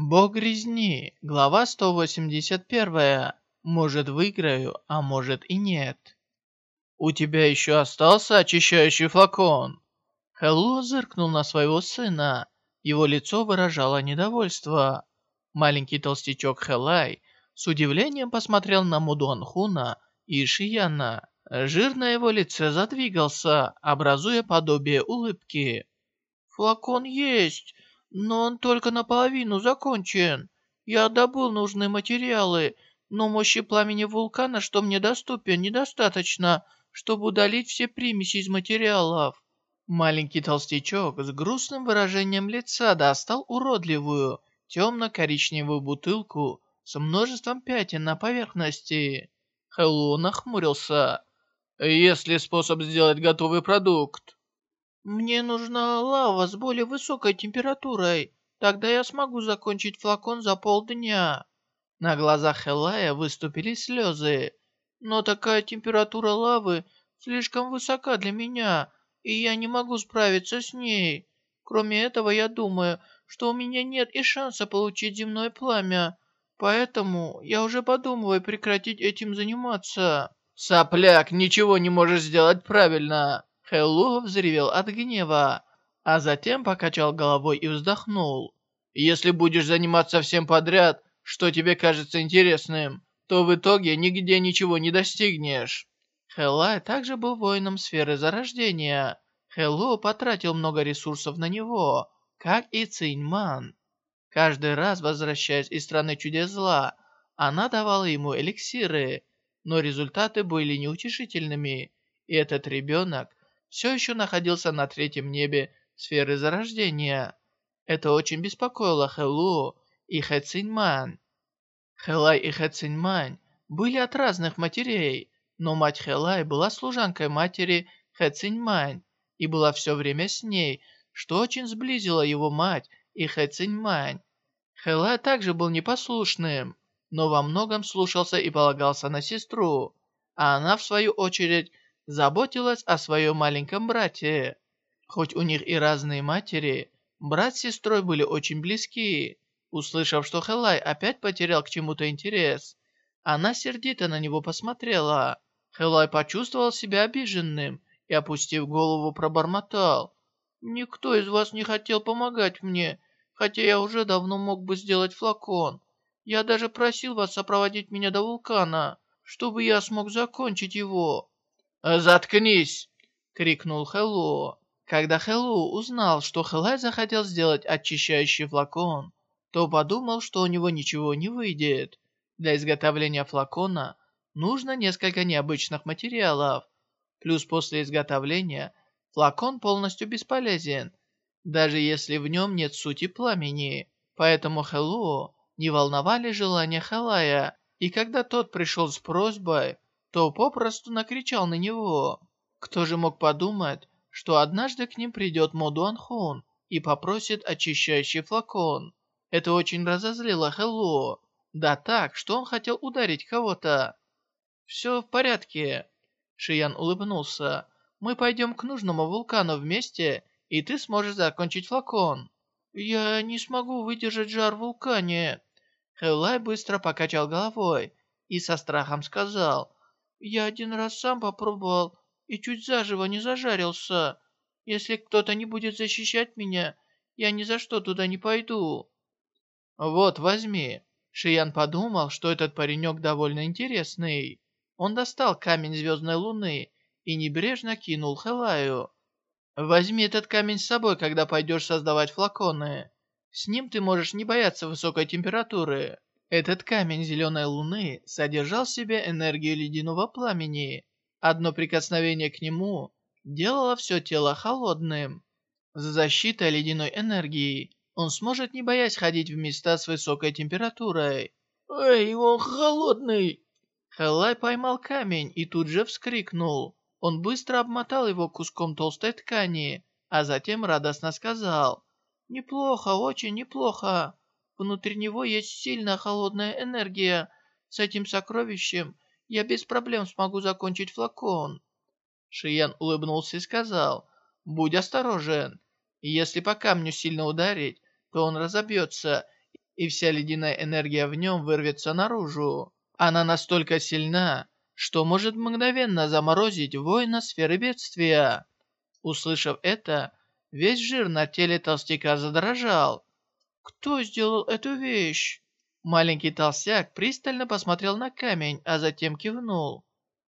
Бог резни, глава 181. Может выиграю, а может и нет. У тебя еще остался очищающий флакон. Хэлло зыркнул на своего сына. Его лицо выражало недовольство. Маленький толстячок Хэлай с удивлением посмотрел на Мудуанхуна и Шияна. Жир на его лице задвигался, образуя подобие улыбки. «Флакон есть, но он только наполовину закончен. Я добыл нужные материалы, но мощи пламени вулкана, что мне доступен, недостаточно, чтобы удалить все примеси из материалов». Маленький толстячок с грустным выражением лица достал уродливую, темно-коричневую бутылку с множеством пятен на поверхности. Хэллоу нахмурился. «Есть ли способ сделать готовый продукт?» «Мне нужна лава с более высокой температурой. Тогда я смогу закончить флакон за полдня». На глазах Хэлая выступили слезы. «Но такая температура лавы слишком высока для меня, и я не могу справиться с ней. Кроме этого, я думаю, что у меня нет и шанса получить земное пламя, поэтому я уже подумываю прекратить этим заниматься». «Сопляк, ничего не можешь сделать правильно!» Хэллоу взревел от гнева, а затем покачал головой и вздохнул. «Если будешь заниматься всем подряд, что тебе кажется интересным, то в итоге нигде ничего не достигнешь». Хэллай также был воином сферы зарождения. Хэллоу потратил много ресурсов на него, как и Циньман. Каждый раз, возвращаясь из страны чудес зла, она давала ему эликсиры, но результаты были неутешительными, и этот ребенок все еще находился на третьем небе сферы зарождения. Это очень беспокоило Хэлу и Хэ Циньмань. Хэлай и Хэ Циньмань были от разных матерей, но мать Хэлай была служанкой матери Хэ Циньмань и была все время с ней, что очень сблизило его мать и Хэ Циньмань. Хэлай также был непослушным, но во многом слушался и полагался на сестру, а она, в свою очередь, заботилась о своем маленьком брате. Хоть у них и разные матери, брат с сестрой были очень близки. Услышав, что Хэлай опять потерял к чему-то интерес, она сердито на него посмотрела. Хэлай почувствовал себя обиженным и, опустив голову, пробормотал. «Никто из вас не хотел помогать мне, хотя я уже давно мог бы сделать флакон. Я даже просил вас сопроводить меня до вулкана, чтобы я смог закончить его». «Заткнись!» — крикнул Хэллоу. Когда Хэллоу узнал, что Хэлай захотел сделать очищающий флакон, то подумал, что у него ничего не выйдет. Для изготовления флакона нужно несколько необычных материалов. Плюс после изготовления флакон полностью бесполезен, даже если в нем нет сути пламени. Поэтому Хэллоу не волновали желания Хэлая, и когда тот пришел с просьбой, то попросту накричал на него. Кто же мог подумать, что однажды к ним придет Мо Дуанхун и попросит очищающий флакон. Это очень разозлило Хэлло. Да так, что он хотел ударить кого-то. «Все в порядке». Шиян улыбнулся. «Мы пойдем к нужному вулкану вместе, и ты сможешь закончить флакон». «Я не смогу выдержать жар в вулкане». Хэлай быстро покачал головой и со страхом сказал, я один раз сам попробовал и чуть заживо не зажарился. Если кто-то не будет защищать меня, я ни за что туда не пойду». «Вот, возьми». Шиян подумал, что этот паренек довольно интересный. Он достал камень звездной луны и небрежно кинул Хэлаю. «Возьми этот камень с собой, когда пойдешь создавать флаконы. С ним ты можешь не бояться высокой температуры». Этот камень зеленой луны содержал в себе энергию ледяного пламени. Одно прикосновение к нему делало все тело холодным. За защитой ледяной энергии он сможет не боясь ходить в места с высокой температурой. «Эй, он холодный!» Хэлай поймал камень и тут же вскрикнул. Он быстро обмотал его куском толстой ткани, а затем радостно сказал. «Неплохо, очень неплохо. Внутри него есть сильная холодная энергия. С этим сокровищем я без проблем смогу закончить флакон». Шиян улыбнулся и сказал, «Будь осторожен. Если по камню сильно ударить, то он разобьется, и вся ледяная энергия в нем вырвется наружу. Она настолько сильна, что может мгновенно заморозить воина сферы бедствия. Услышав это, весь жир на теле толстяка задрожал. «Кто сделал эту вещь?» Маленький толстяк пристально посмотрел на камень, а затем кивнул.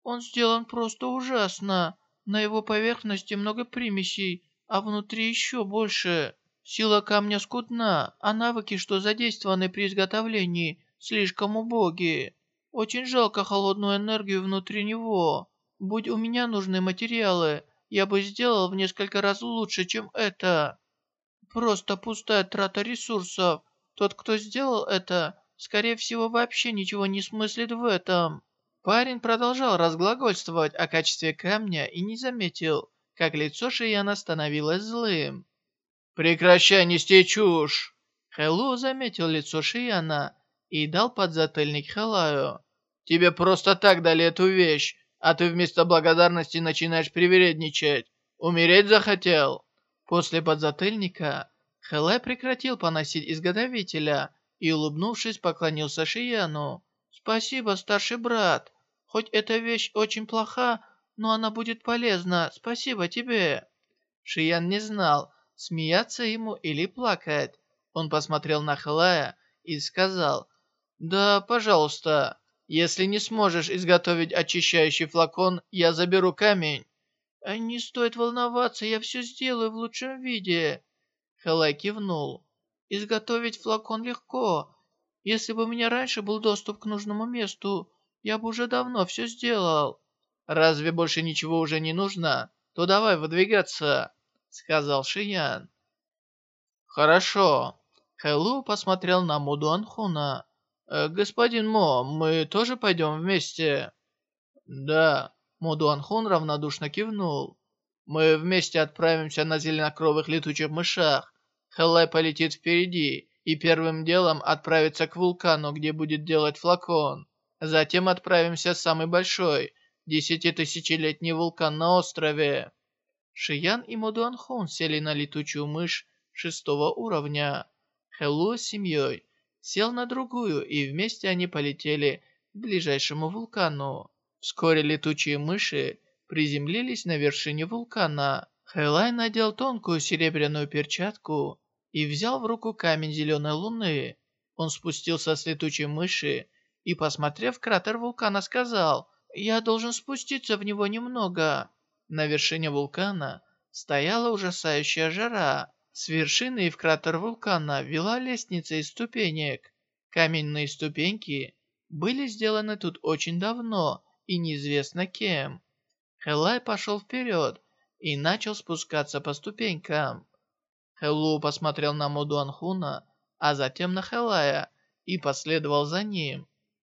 «Он сделан просто ужасно. На его поверхности много примесей, а внутри еще больше. Сила камня скудна, а навыки, что задействованы при изготовлении, слишком убогие. Очень жалко холодную энергию внутри него. Будь у меня нужны материалы, я бы сделал в несколько раз лучше, чем это. Просто пустая трата ресурсов. Тот, кто сделал это, скорее всего, вообще ничего не смыслит в этом. Парень продолжал разглагольствовать о качестве камня и не заметил, как лицо Шияна становилось злым. «Прекращай нести чушь!» Хэллоу заметил лицо Шияна и дал подзатыльник Хэлаю. «Тебе просто так дали эту вещь, а ты вместо благодарности начинаешь привередничать. Умереть захотел?» После подзатыльника Хэлай прекратил поносить изготовителя и, улыбнувшись, поклонился Шияну. «Спасибо, старший брат. Хоть эта вещь очень плоха, но она будет полезна. Спасибо тебе». Шиян не знал, смеяться ему или плакать. Он посмотрел на Хэлая и сказал, «Да, пожалуйста, если не сможешь изготовить очищающий флакон, я заберу камень». «А «Не стоит волноваться, я все сделаю в лучшем виде». Хэлай кивнул. «Изготовить флакон легко. Если бы у меня раньше был доступ к нужному месту, я бы уже давно все сделал». «Разве больше ничего уже не нужно? То давай выдвигаться», — сказал Шиян. «Хорошо». Хэлу посмотрел на Муду Анхуна. «Э, «Господин Мо, мы тоже пойдем вместе?» «Да». Муду Анхун равнодушно кивнул. «Мы вместе отправимся на зеленокровых летучих мышах. Хэлай полетит впереди и первым делом отправится к вулкану, где будет делать флакон. Затем отправимся в самый большой, десятитысячелетний вулкан на острове. Шиян и Модуанхун сели на летучую мышь шестого уровня. Хэлло с семьей сел на другую, и вместе они полетели к ближайшему вулкану. Вскоре летучие мыши приземлились на вершине вулкана. Хэлай надел тонкую серебряную перчатку и взял в руку камень зеленой луны. Он спустился с летучей мыши и, посмотрев кратер вулкана, сказал, «Я должен спуститься в него немного». На вершине вулкана стояла ужасающая жара. С вершины в кратер вулкана вела лестница из ступенек. Каменные ступеньки были сделаны тут очень давно и неизвестно кем. Хэлай пошел вперед и начал спускаться по ступенькам. Хэллоу посмотрел на Мудуанхуна, а затем на Хэлая и последовал за ним.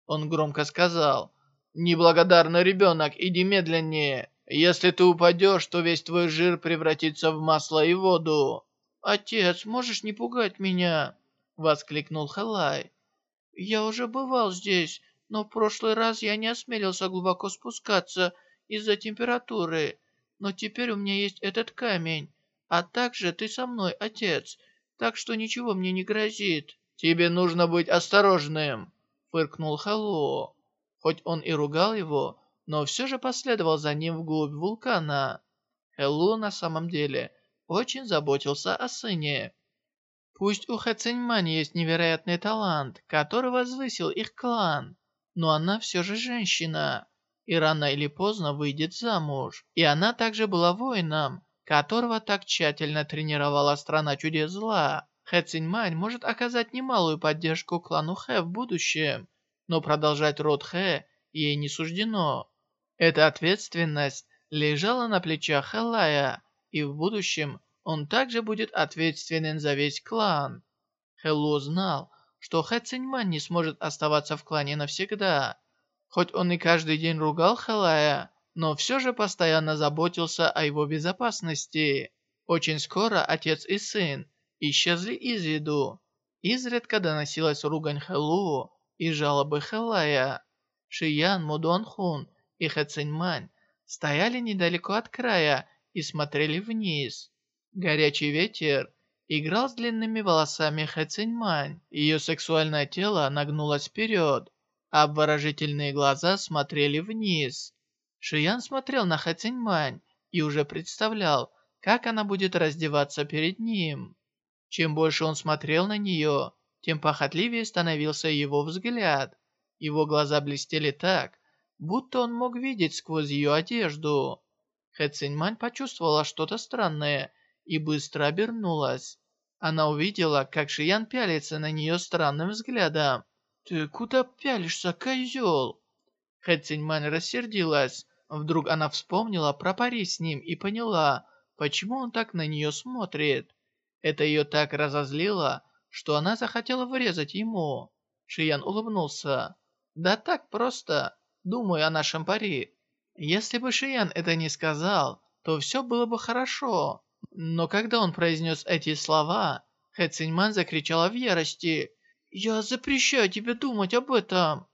Он громко сказал, «Неблагодарный ребенок, иди медленнее. Если ты упадешь, то весь твой жир превратится в масло и воду». «Отец, можешь не пугать меня?» — воскликнул Хэлай. «Я уже бывал здесь, но в прошлый раз я не осмелился глубоко спускаться из-за температуры. Но теперь у меня есть этот камень, а также ты со мной, отец, так что ничего мне не грозит». «Тебе нужно быть осторожным», фыркнул Хэллоу. Хоть он и ругал его, но все же последовал за ним вглубь вулкана. Хэллоу на самом деле очень заботился о сыне. Пусть у Хэ Циньмань есть невероятный талант, который возвысил их клан, но она все же женщина, и рано или поздно выйдет замуж. И она также была воином, которого так тщательно тренировала страна чудес зла. Хэ Циньмань может оказать немалую поддержку клану Хэ в будущем, но продолжать род Хэ ей не суждено. Эта ответственность лежала на плечах Хэлая, и в будущем он также будет ответственен за весь клан. Хэллу знал, что Хэ Циньмань не сможет оставаться в клане навсегда. Хоть он и каждый день ругал Хэлая, но все же постоянно заботился о его безопасности. Очень скоро отец и сын исчезли из виду. Изредка доносилась ругань Хэллу и жалобы Хэлая. Шиян, Мудуанхун и Хэциньмань стояли недалеко от края и смотрели вниз. Горячий ветер играл с длинными волосами Хэ. Ее сексуальное тело нагнулось вперед, а обворожительные глаза смотрели вниз. Шиян смотрел на Хэ и уже представлял, как она будет раздеваться перед ним. Чем больше он смотрел на нее, тем похотливее становился его взгляд. Его глаза блестели так, будто он мог видеть сквозь ее одежду. Хэ почувствовала что-то странное и быстро обернулась. Она увидела, как Шиян пялится на нее странным взглядом. «Ты куда пялишься, козел?» Хэ Циньмань рассердилась. Вдруг она вспомнила про пари с ним и поняла, почему он так на нее смотрит. Это ее так разозлило, что она захотела врезать ему. Шиян улыбнулся. «Да так просто. Думаю о нашем пари. Если бы Шиян это не сказал, то все было бы хорошо. Но когда он произнес эти слова, Хэ Циньман закричала в ярости. «Я запрещаю тебе думать об этом!»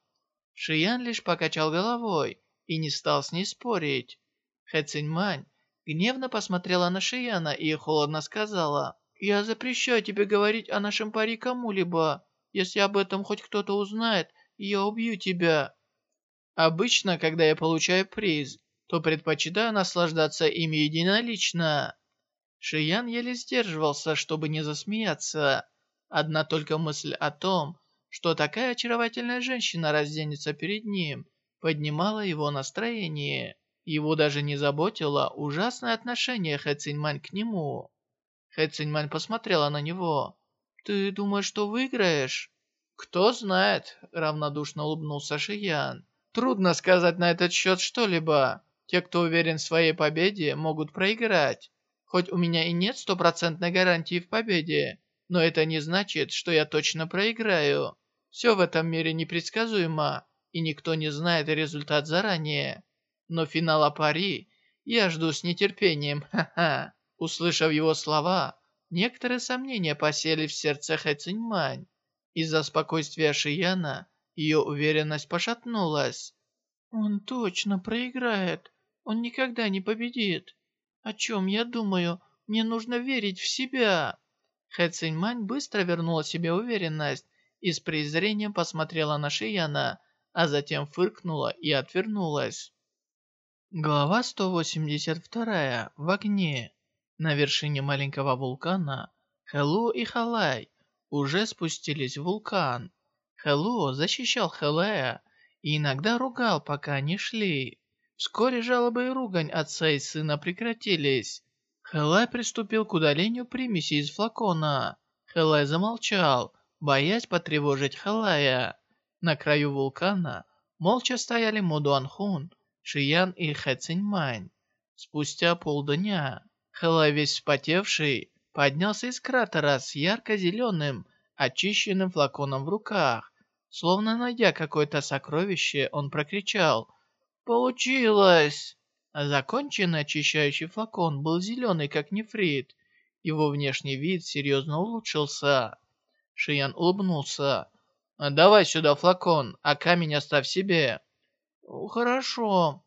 Шиян лишь покачал головой и не стал с ней спорить. Хэ Циньмань гневно посмотрела на Шияна и холодно сказала. «Я запрещаю тебе говорить о нашем паре кому-либо. Если об этом хоть кто-то узнает, я убью тебя». Обычно, когда я получаю приз, то предпочитаю наслаждаться им единолично. Шиян еле сдерживался, чтобы не засмеяться. Одна только мысль о том, что такая очаровательная женщина разденется перед ним, поднимала его настроение. Его даже не заботило ужасное отношение Хэ Циньмань к нему. Хэ Циньмань посмотрела на него. «Ты думаешь, что выиграешь?» «Кто знает», — равнодушно улыбнулся Шиян. Трудно сказать на этот счет что-либо. Те, кто уверен в своей победе, могут проиграть. Хоть у меня и нет стопроцентной гарантии в победе, но это не значит, что я точно проиграю. Все в этом мире непредсказуемо, и никто не знает результат заранее. Но финала пари я жду с нетерпением, ха-ха. Услышав его слова, некоторые сомнения посели в сердце Хэ. Из-за спокойствия Шияна ее уверенность пошатнулась. «Он точно проиграет. Он никогда не победит. О чем я думаю? Мне нужно верить в себя». Хэ Циньмань быстро вернула себе уверенность и с презрением посмотрела на Шияна, а затем фыркнула и отвернулась. Глава 182. В огне. На вершине маленького вулкана Хэлу и Халай уже спустились в вулкан. Хэллоу защищал Хэлэя и иногда ругал, пока они шли. Вскоре жалобы и ругань отца и сына прекратились. Хэлай приступил к удалению примеси из флакона. Хэлай замолчал, боясь потревожить Хэлая. На краю вулкана молча стояли Мо Дуанхун, Шиян и Хэ. Спустя полдня Хэлай весь вспотевший поднялся из кратера с ярко-зеленым, очищенным флаконом в руках. Словно найдя какое-то сокровище, он прокричал «Получилось!». Законченный очищающий флакон был зеленый, как нефрит. Его внешний вид серьезно улучшился. Шиян улыбнулся. «Давай сюда флакон, а камень оставь себе». «Хорошо».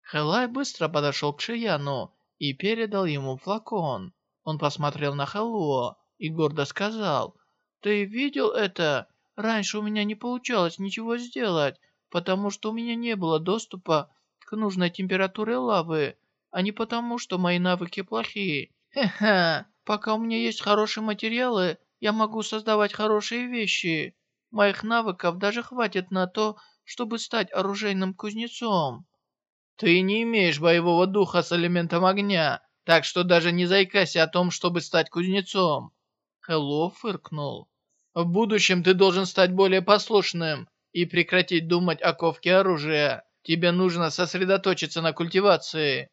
Хэлай быстро подошел к Шияну и передал ему флакон. Он посмотрел на Хэлуо и гордо сказал, «Ты видел это? Раньше у меня не получалось ничего сделать, потому что у меня не было доступа к нужной температуре лавы, а не потому, что мои навыки плохие. Хе-хе, пока у меня есть хорошие материалы, я могу создавать хорошие вещи. Моих навыков даже хватит на то, чтобы стать оружейным кузнецом. Ты не имеешь боевого духа с элементом огня, так что даже не заикайся о том, чтобы стать кузнецом. Хэлло фыркнул. В будущем ты должен стать более послушным и прекратить думать о ковке оружия. Тебе нужно сосредоточиться на культивации».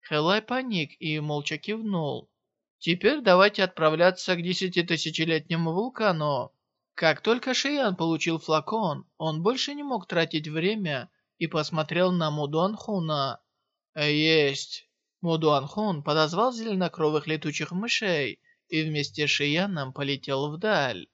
Хэлай паник и молча кивнул. «Теперь давайте отправляться к десятитысячелетнему вулкану». Как только Шиян получил флакон, он больше не мог тратить время и посмотрел на Мудуанхуна. «Есть!» Мудуанхун подозвал зеленокровых летучих мышей и вместе с Шияном полетел вдаль.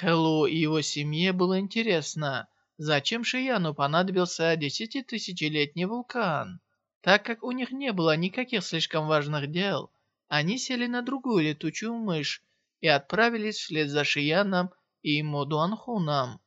Хэллу и его семье было интересно, зачем Шияну понадобился десятитысячелетний вулкан. Так как у них не было никаких слишком важных дел, они сели на другую летучую мышь и отправились вслед за Шияном и Модуанхуном.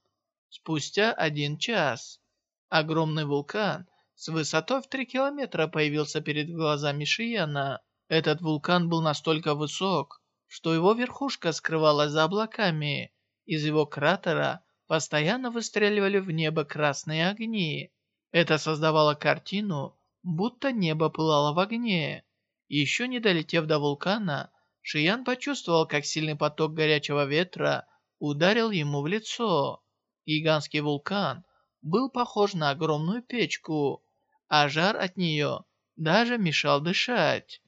Спустя один час огромный вулкан с высотой в 3 километра появился перед глазами Шияна. Этот вулкан был настолько высок, что его верхушка скрывалась за облаками. Из его кратера постоянно выстреливали в небо красные огни. Это создавало картину, будто небо пылало в огне. Еще не долетев до вулкана, Шиян почувствовал, как сильный поток горячего ветра ударил ему в лицо. Гигантский вулкан был похож на огромную печку, а жар от нее даже мешал дышать.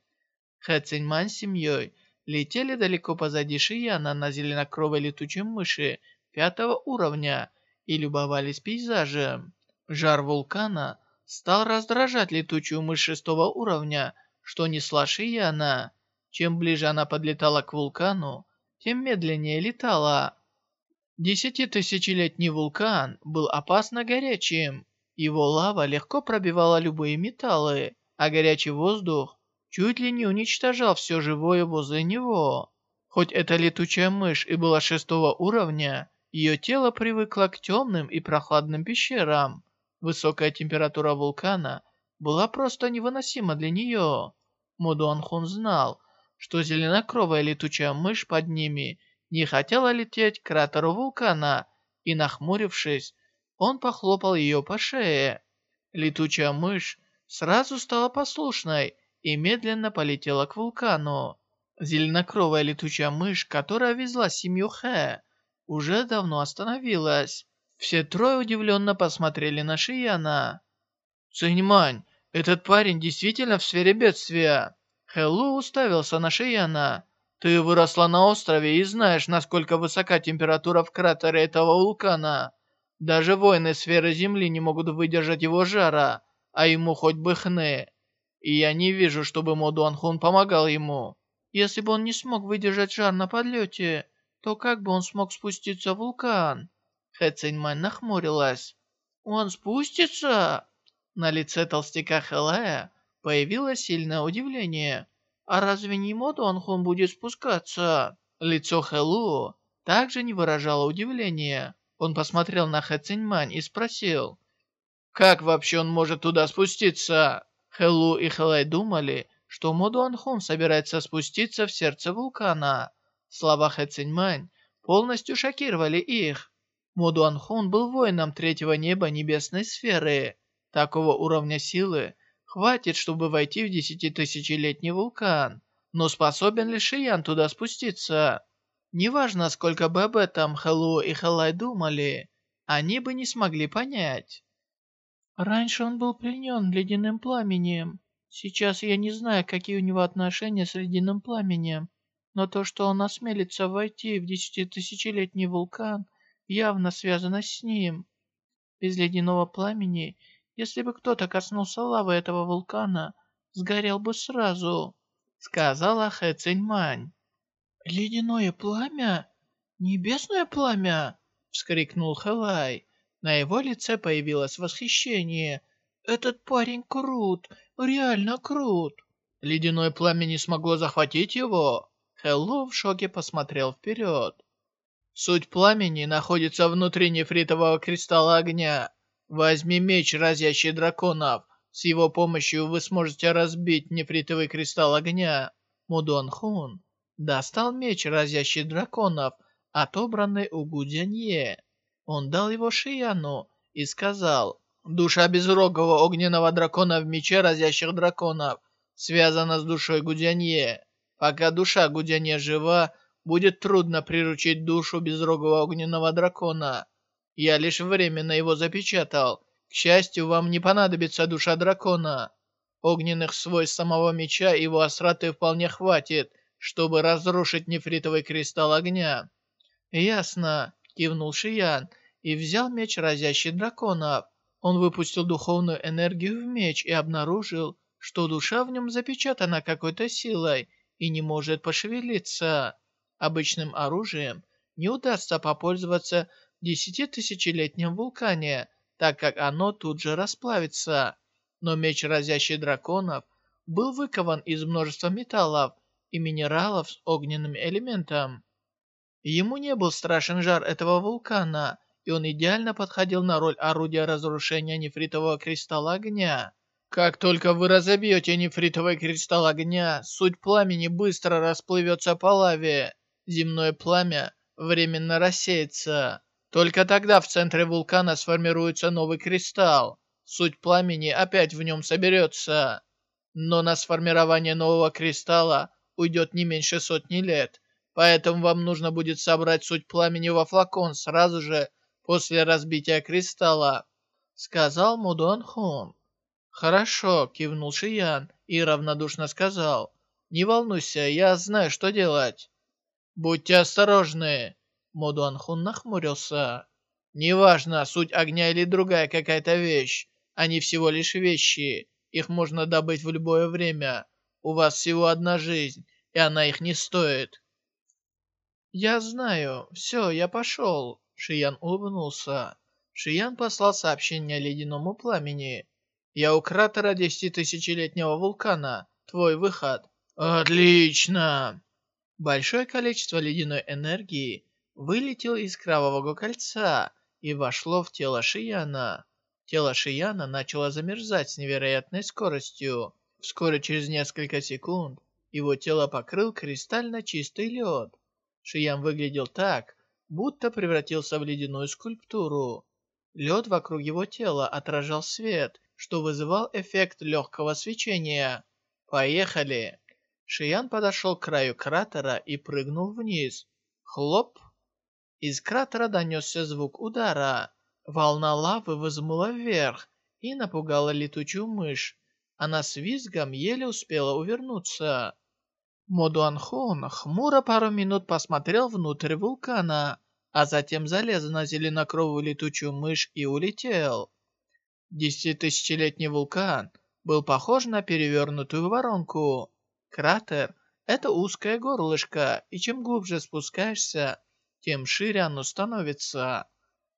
Хэ Циньмань с семьей летели далеко позади Шияна на зеленокровой летучей мыши пятого уровня и любовались пейзажем. Жар вулкана стал раздражать летучую мышь шестого уровня, что несла Шияна. Чем ближе она подлетала к вулкану, тем медленнее летала. Десятитысячелетний вулкан был опасно горячим. Его лава легко пробивала любые металлы, а горячий воздух чуть ли не уничтожал все живое возле него. Хоть эта летучая мышь и была шестого уровня, ее тело привыкло к темным и прохладным пещерам. Высокая температура вулкана была просто невыносима для нее. Мудуанхун знал, что зеленокровая летучая мышь под ними не хотела лететь к кратеру вулкана, и, нахмурившись, он похлопал ее по шее. Летучая мышь сразу стала послушной и медленно полетела к вулкану. Зеленокровая летучая мышь, которая везла семью Хэ, уже давно остановилась. Все трое удивленно посмотрели на Шияна. «Циньмань, этот парень действительно в сфере бедствия!» Хэллу уставился на Шияна. «Ты выросла на острове и знаешь, насколько высока температура в кратере этого вулкана. Даже воины сферы Земли не могут выдержать его жара, а ему хоть бы хны. И я не вижу, чтобы Мо Дуанхун помогал ему. Если бы он не смог выдержать жар на подлете, то как бы он смог спуститься в вулкан?» Хэ Циньмань нахмурилась. «Он спустится?» На лице толстяка Хэлая Появилось сильное удивление. «А разве не Модуанхун будет спускаться?» Лицо Хэлу также не выражало удивления. Он посмотрел на Хэ Циньмань и спросил, «Как вообще он может туда спуститься?» Хэлу и Хэлай думали, что Модуанхун собирается спуститься в сердце вулкана. Слова Хэ Циньмань полностью шокировали их. Модуанхун был воином третьего неба небесной сферы. Такого уровня силы Хватит, чтобы войти в десятитысячелетний вулкан. Но способен ли Шиян туда спуститься? Неважно, сколько бы об этом Хэллоу и Хэлай думали, они бы не смогли понять. Раньше он был пленен ледяным пламенем. Сейчас я не знаю, какие у него отношения с ледяным пламенем, но то, что он осмелится войти в десятитысячелетний вулкан, явно связано с ним. Без ледяного пламени если бы кто-то коснулся лавы этого вулкана, сгорел бы сразу», — сказала Хэ Циньмань. «Ледяное пламя? Небесное пламя?» — вскрикнул Хэлай. На его лице появилось восхищение. «Этот парень крут, реально крут!» Ледяное пламя не смогло захватить его. Хэллоу в шоке посмотрел вперед. Суть пламени находится внутри нефритового кристалла огня. Возьми меч, разящий драконов. С его помощью вы сможете разбить нефритовый кристалл огня. Мудон Хун достал меч, разящий драконов, отобранный у Гудянье. Он дал его Шияну и сказал, «Душа безрогого огненного дракона в мече разящих драконов связана с душой Гудянье. Пока душа Гудянье жива, будет трудно приручить душу безрогого огненного дракона». Я лишь временно его запечатал. К счастью, вам не понадобится душа дракона. Огненных свойств самого меча и его остроты вполне хватит, чтобы разрушить нефритовый кристалл огня. «Ясно», — кивнул Шиян и взял меч, разящий драконов. Он выпустил духовную энергию в меч и обнаружил, что душа в нем запечатана какой-то силой и не может пошевелиться. Обычным оружием не удастся попользоваться десятитысячелетнем вулкане, так как оно тут же расплавится. Но меч, разящий драконов, был выкован из множества металлов и минералов с огненным элементом. Ему не был страшен жар этого вулкана, и он идеально подходил на роль орудия разрушения нефритового кристалла огня. Как только вы разобьете нефритовый кристалл огня, суть пламени быстро расплывется по лаве. Земное пламя временно рассеется. Только тогда в центре вулкана сформируется новый кристалл. Суть пламени опять в нем соберется. Но на сформирование нового кристалла уйдет не меньше сотни лет. Поэтому вам нужно будет собрать суть пламени во флакон сразу же после разбития кристалла», — сказал Мудон Хун. «Хорошо», — кивнул Шиян и равнодушно сказал. «Не волнуйся, я знаю, что делать». «Будьте осторожны!» Мудуан Хун нахмурился. «Неважно, суть огня или другая какая-то вещь. Они всего лишь вещи. Их можно добыть в любое время. У вас всего одна жизнь, и она их не стоит». «Я знаю. Все, я пошел». Шиян улыбнулся. Шиян послал сообщение ледяному пламени. «Я у кратера десятитысячелетнего вулкана. Твой выход». «Отлично!» Большое количество ледяной энергии вылетело из Кровавого Кольца и вошло в тело Шияна. Тело Шияна начало замерзать с невероятной скоростью. Вскоре через несколько секунд его тело покрыл кристально чистый лед. Шиян выглядел так, будто превратился в ледяную скульптуру. Лед вокруг его тела отражал свет, что вызывал эффект легкого свечения. «Поехали!» Шиян подошел к краю кратера и прыгнул вниз. Хлоп! Из кратера донесся звук удара. Волна лавы взмыла вверх и напугала летучую мышь. Она с визгом еле успела увернуться. Модуанхон хмуро пару минут посмотрел внутрь вулкана, а затем залез на зеленокровую летучую мышь и улетел. Десятитысячелетний вулкан был похож на перевернутую воронку. Кратер — это узкое горлышко, и чем глубже спускаешься, тем шире оно становится.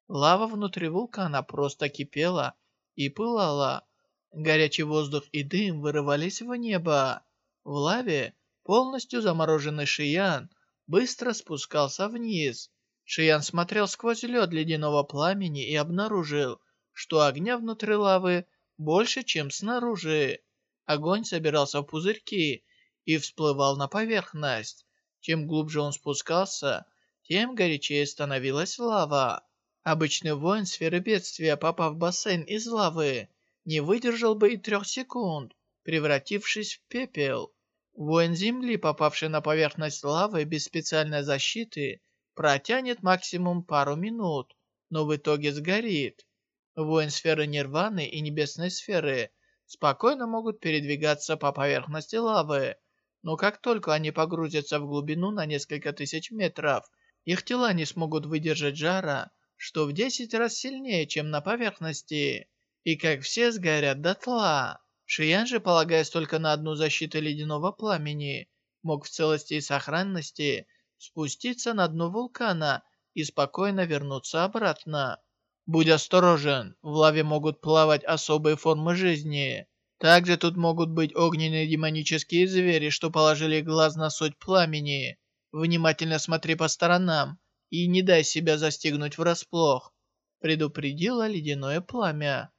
Лава внутри вулкана просто кипела и пылала. Горячий воздух и дым вырывались в небо. В лаве полностью замороженный Шиян быстро спускался вниз. Шиян смотрел сквозь лед ледяного пламени и обнаружил, что огня внутри лавы больше, чем снаружи. Огонь собирался в пузырьки и всплывал на поверхность. Чем глубже он спускался, тем горячее становилась лава. Обычный воин сферы бедствия, попав в бассейн из лавы, не выдержал бы и трех секунд, превратившись в пепел. Воин Земли, попавший на поверхность лавы без специальной защиты, протянет максимум пару минут, но в итоге сгорит. Воин сферы Нирваны и Небесной сферы спокойно могут передвигаться по поверхности лавы, но как только они погрузятся в глубину на несколько тысяч метров, их тела не смогут выдержать жара, что в 10 раз сильнее, чем на поверхности, и как все сгорят дотла. Шиян же, полагаясь только на одну защиту ледяного пламени, мог в целости и сохранности спуститься на дно вулкана и спокойно вернуться обратно. Будь осторожен, в лаве могут плавать особые формы жизни. Также тут могут быть огненные демонические звери, что положили глаз на суть пламени. Внимательно смотри по сторонам и не дай себя застигнуть врасплох. Предупредило ледяное пламя.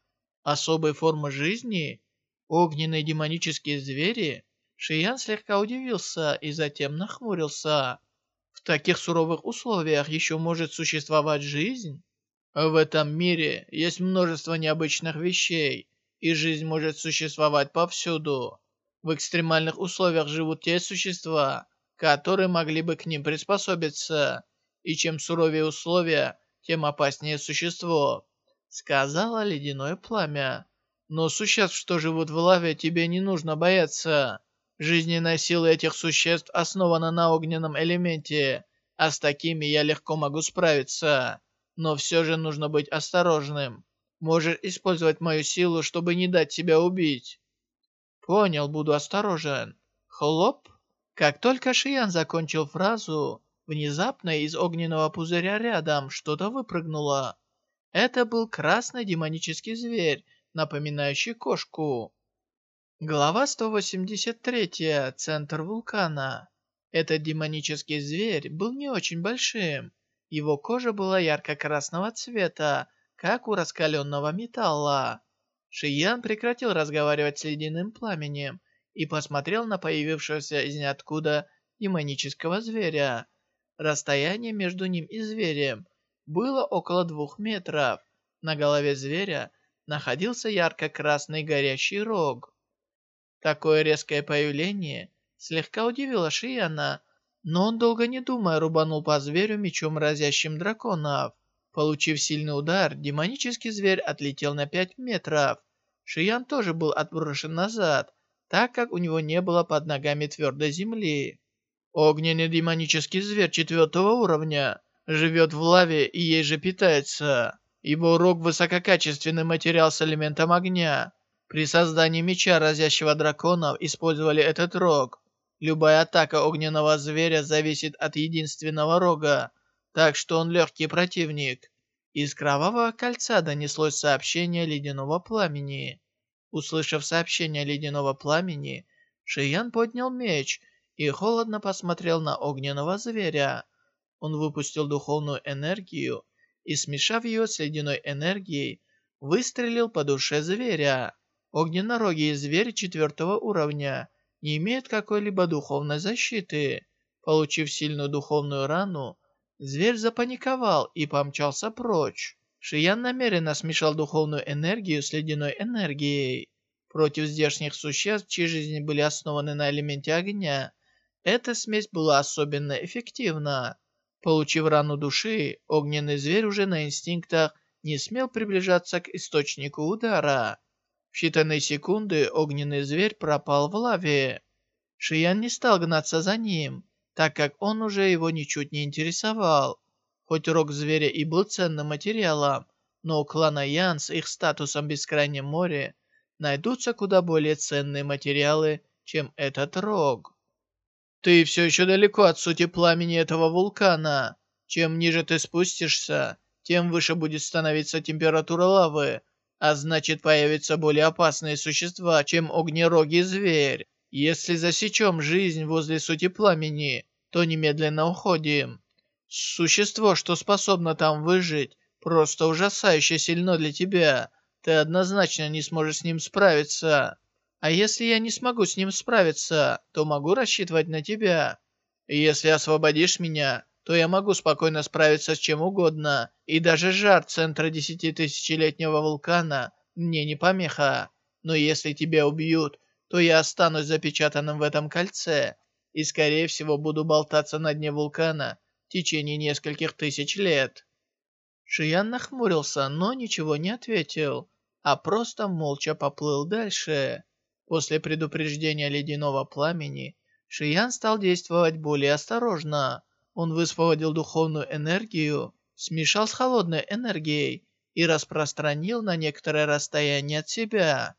Особые формы жизни? Огненные демонические звери? Шиян слегка удивился и затем нахмурился. В таких суровых условиях еще может существовать жизнь? В этом мире есть множество необычных вещей, и жизнь может существовать повсюду. В экстремальных условиях живут те существа, которые могли бы к ним приспособиться, и чем суровее условия, тем опаснее существо», — сказала ледяное пламя. «Но существ, что живут в лаве, тебе не нужно бояться. Жизненная сила этих существ основана на огненном элементе, а с такими я легко могу справиться. Но все же нужно быть осторожным. Можешь использовать мою силу, чтобы не дать себя убить». «Понял, буду осторожен». Хлоп. Как только Шиян закончил фразу, внезапно из огненного пузыря рядом что-то выпрыгнуло. Это был красный демонический зверь, напоминающий кошку. Глава 183. Центр вулкана. Этот демонический зверь был не очень большим. Его кожа была ярко-красного цвета, как у раскаленного металла. Шиян прекратил разговаривать с ледяным пламенем и посмотрел на появившегося из ниоткуда демонического зверя. Расстояние между ним и зверем было около двух метров. На голове зверя находился ярко-красный горящий рог. Такое резкое появление слегка удивило Шияна, но он долго не думая рубанул по зверю мечом разящим драконов. Получив сильный удар, демонический зверь отлетел на 5 метров. Шиян тоже был отброшен назад, так как у него не было под ногами твердой земли. Огненный демонический зверь четвертого уровня живет в лаве и ей же питается. Его рог высококачественный материал с элементом огня. При создании меча разящего драконов использовали этот рог. Любая атака огненного зверя зависит от единственного рога, так что он легкий противник. Из кровавого кольца донеслось сообщение ледяного пламени. Услышав сообщение ледяного пламени, Шиян поднял меч и холодно посмотрел на огненного зверя. Он выпустил духовную энергию и, смешав ее с ледяной энергией, выстрелил по душе зверя. Огненнорогий зверь четвертого уровня не имеет какой-либо духовной защиты. Получив сильную духовную рану, Зверь запаниковал и помчался прочь. Шиян намеренно смешал духовную энергию с ледяной энергией. Против здешних существ, чьи жизни были основаны на элементе огня, эта смесь была особенно эффективна. Получив рану души, огненный зверь уже на инстинктах не смел приближаться к источнику удара. В считанные секунды огненный зверь пропал в лаве. Шиян не стал гнаться за ним, так как он уже его ничуть не интересовал. Хоть рог зверя и был ценным материалом, но у клана Ян с их статусом в Бескрайнем море найдутся куда более ценные материалы, чем этот рог. Ты все еще далеко от сути пламени этого вулкана. Чем ниже ты спустишься, тем выше будет становиться температура лавы, а значит появятся более опасные существа, чем огнерогий зверь. Если засечем жизнь возле сути пламени, то немедленно уходим. Существо, что способно там выжить, просто ужасающе сильно для тебя. Ты однозначно не сможешь с ним справиться. А если я не смогу с ним справиться, то могу рассчитывать на тебя. если освободишь меня, то я могу спокойно справиться с чем угодно, и даже жар центра десятитысячелетнего вулкана мне не помеха. Но если тебя убьют, то я останусь запечатанным в этом кольце и, скорее всего, буду болтаться на дне вулкана в течение нескольких тысяч лет». Шиян нахмурился, но ничего не ответил, а просто молча поплыл дальше. После предупреждения ледяного пламени, Шиян стал действовать более осторожно. Он высвободил духовную энергию, смешал с холодной энергией и распространил на некоторое расстояние от себя.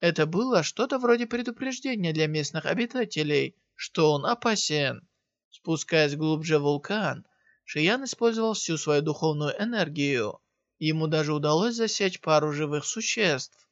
Это было что-то вроде предупреждения для местных обитателей, что он опасен. Спускаясь глубже в вулкан, Шиян использовал всю свою духовную энергию. Ему даже удалось засечь пару живых существ.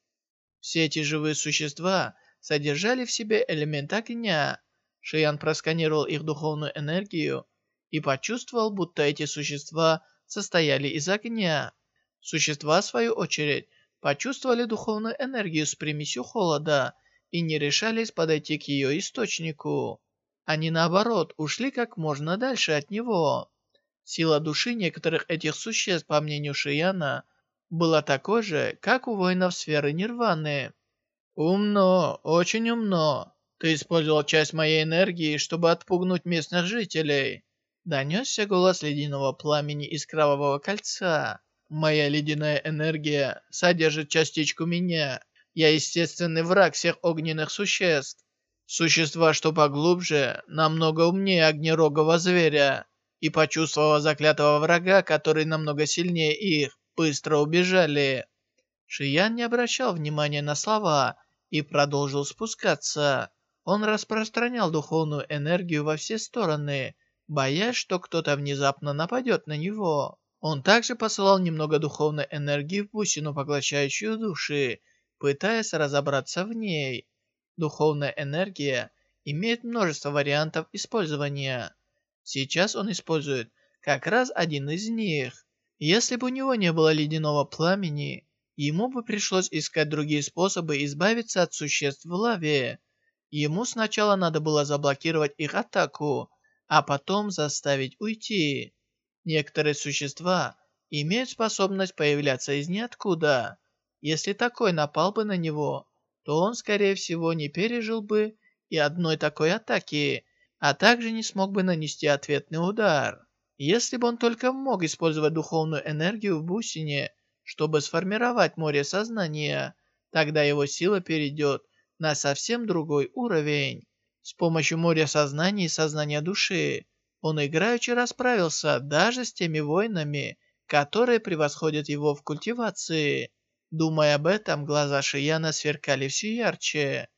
Все эти живые существа содержали в себе элемент огня. Шиян просканировал их духовную энергию и почувствовал, будто эти существа состояли из огня. Существа, в свою очередь, почувствовали духовную энергию с примесью холода и не решались подойти к ее источнику. Они, наоборот, ушли как можно дальше от него. Сила души некоторых этих существ, по мнению Шияна, была такой же, как у воинов сферы Нирваны. «Умно, очень умно. Ты использовал часть моей энергии, чтобы отпугнуть местных жителей». Донесся голос ледяного пламени из Кровавого Кольца. Моя ледяная энергия содержит частичку меня. Я естественный враг всех огненных существ. Существа, что поглубже, намного умнее огнерогого зверя. И почувствовав заклятого врага, который намного сильнее их, быстро убежали. Шиян не обращал внимания на слова и продолжил спускаться. Он распространял духовную энергию во все стороны, боясь, что кто-то внезапно нападет на него. Он также посылал немного духовной энергии в бусину, поглощающую души, пытаясь разобраться в ней. Духовная энергия имеет множество вариантов использования. Сейчас он использует как раз один из них. Если бы у него не было ледяного пламени, ему бы пришлось искать другие способы избавиться от существ в лаве. Ему сначала надо было заблокировать их атаку, а потом заставить уйти. Некоторые существа имеют способность появляться из ниоткуда. Если такой напал бы на него, то он, скорее всего, не пережил бы и одной такой атаки, а также не смог бы нанести ответный удар. Если бы он только мог использовать духовную энергию в бусине, чтобы сформировать море сознания, тогда его сила перейдет на совсем другой уровень. С помощью моря сознания и сознания души он играючи расправился даже с теми воинами, которые превосходят его в культивации. Думая об этом, глаза Шияна сверкали все ярче.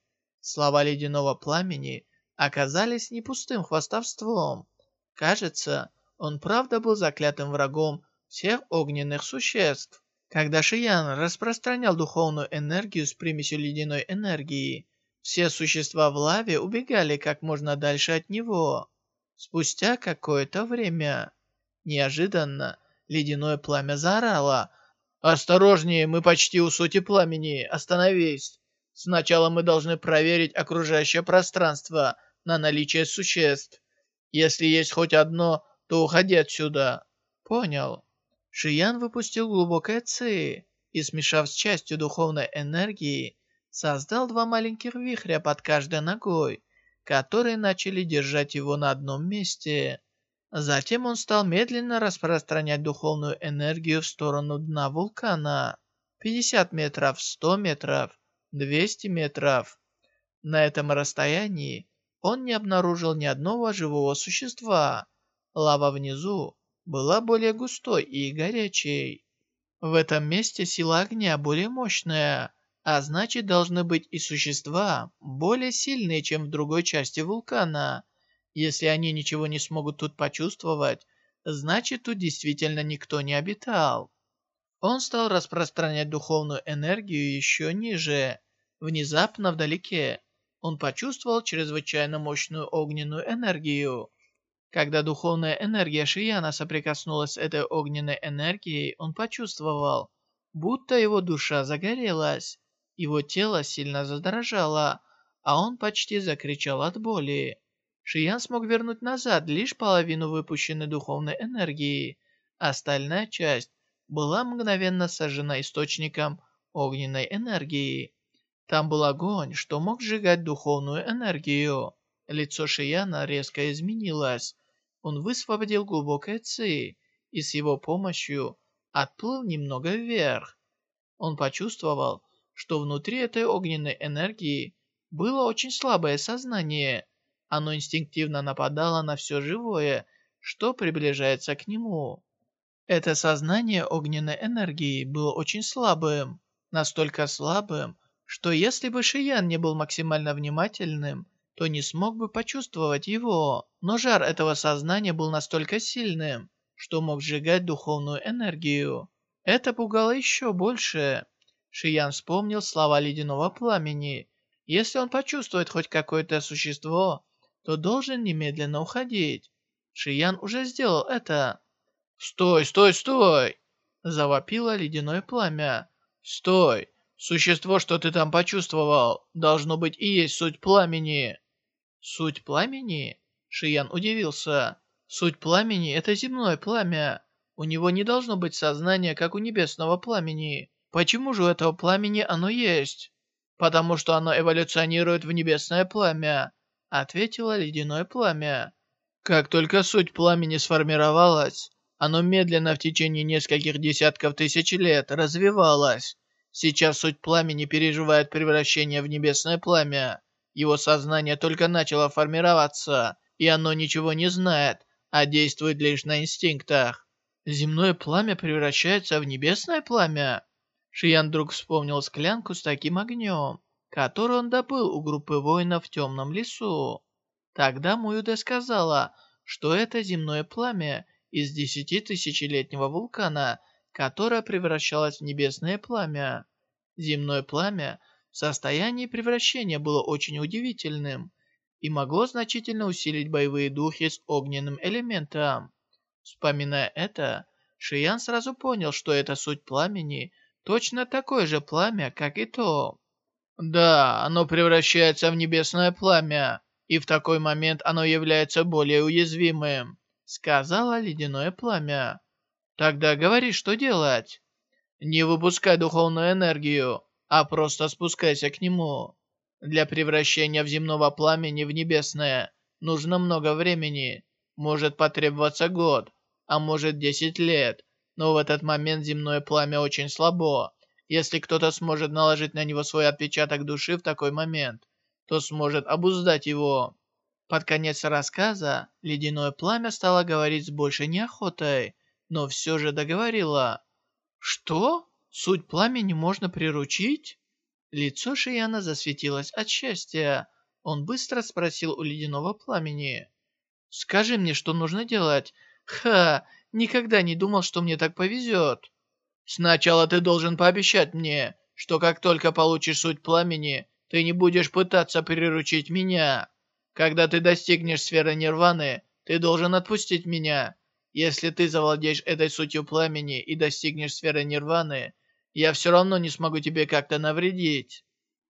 Слова ледяного пламени оказались не пустым хвастовством. Кажется, он правда был заклятым врагом всех огненных существ. Когда Шиян распространял духовную энергию с примесью ледяной энергии, все существа в лаве убегали как можно дальше от него. Спустя какое-то время, неожиданно, ледяное пламя заорало. «Осторожнее, мы почти у сути пламени, остановись!» Сначала мы должны проверить окружающее пространство на наличие существ. Если есть хоть одно, то уходи отсюда. Понял. Шиян выпустил глубокое ци и, смешав с частью духовной энергии, создал два маленьких вихря под каждой ногой, которые начали держать его на одном месте. Затем он стал медленно распространять духовную энергию в сторону дна вулкана. 50 метров, 100 метров, 200 метров. На этом расстоянии он не обнаружил ни одного живого существа. Лава внизу была более густой и горячей. В этом месте сила огня более мощная, а значит должны быть и существа более сильные, чем в другой части вулкана. Если они ничего не смогут тут почувствовать, значит тут действительно никто не обитал. Он стал распространять духовную энергию еще ниже. Внезапно вдалеке он почувствовал чрезвычайно мощную огненную энергию. Когда духовная энергия Шияна соприкоснулась с этой огненной энергией, он почувствовал, будто его душа загорелась. Его тело сильно задрожало, а он почти закричал от боли. Шиян смог вернуть назад лишь половину выпущенной духовной энергии. Остальная часть была мгновенно сожжена источником огненной энергии. Там был огонь, что мог сжигать духовную энергию. Лицо Шияна резко изменилось. Он высвободил глубокое ци и с его помощью отплыл немного вверх. Он почувствовал, что внутри этой огненной энергии было очень слабое сознание. Оно инстинктивно нападало на все живое, что приближается к нему. Это сознание огненной энергии было очень слабым, настолько слабым, что если бы Шиян не был максимально внимательным, то не смог бы почувствовать его. Но жар этого сознания был настолько сильным, что мог сжигать духовную энергию. Это пугало еще больше. Шиян вспомнил слова ледяного пламени. Если он почувствует хоть какое-то существо, то должен немедленно уходить. Шиян уже сделал это. «Стой, стой, стой!» Завопило ледяное пламя. «Стой! Существо, что ты там почувствовал, должно быть и есть суть пламени». «Суть пламени?» Шиян удивился. «Суть пламени — это земное пламя. У него не должно быть сознания, как у небесного пламени. Почему же у этого пламени оно есть?» «Потому что оно эволюционирует в небесное пламя ответило ледяное пламя. Как только суть пламени сформировалась, оно медленно в течение нескольких десятков тысяч лет развивалось. Сейчас суть пламени переживает превращение в небесное пламя. Его сознание только начало формироваться, и оно ничего не знает, а действует лишь на инстинктах. Земное пламя превращается в небесное пламя? Шиян вдруг вспомнил склянку с таким огнем который он добыл у группы воинов в темном лесу. Тогда Муюде сказала, что это земное пламя из десятитысячелетнего вулкана, которое превращалось в небесное пламя. Земное пламя в состоянии превращения было очень удивительным. и могло значительно усилить боевые духи с огненным элементом. Вспоминая это, Шиян сразу понял, что это суть пламени, точно такое же пламя, как и то. Да, оно превращается в небесное пламя, и в такой момент оно является более уязвимым, сказала ледяное пламя. Тогда говори, что делать. Не выпускай духовную энергию, а просто спускайся к нему. Для превращения в земного пламени в небесное нужно много времени. Может потребоваться год, а может 10 лет. Но в этот момент земное пламя очень слабо. Если кто-то сможет наложить на него свой отпечаток души в такой момент, то сможет обуздать его. Под конец рассказа ледяное пламя стало говорить с большей неохотой, но все же договорила. «Что? Суть пламени можно приручить?» Лицо Шияна засветилось от счастья. Он быстро спросил у ледяного пламени. «Скажи мне, что нужно делать? Ха, никогда не думал, что мне так повезет». «Сначала ты должен пообещать мне, что как только получишь суть пламени, ты не будешь пытаться приручить меня. Когда ты достигнешь сферы нирваны, ты должен отпустить меня. Если ты завладеешь этой сутью пламени и достигнешь сферы нирваны, я все равно не смогу тебе как-то навредить».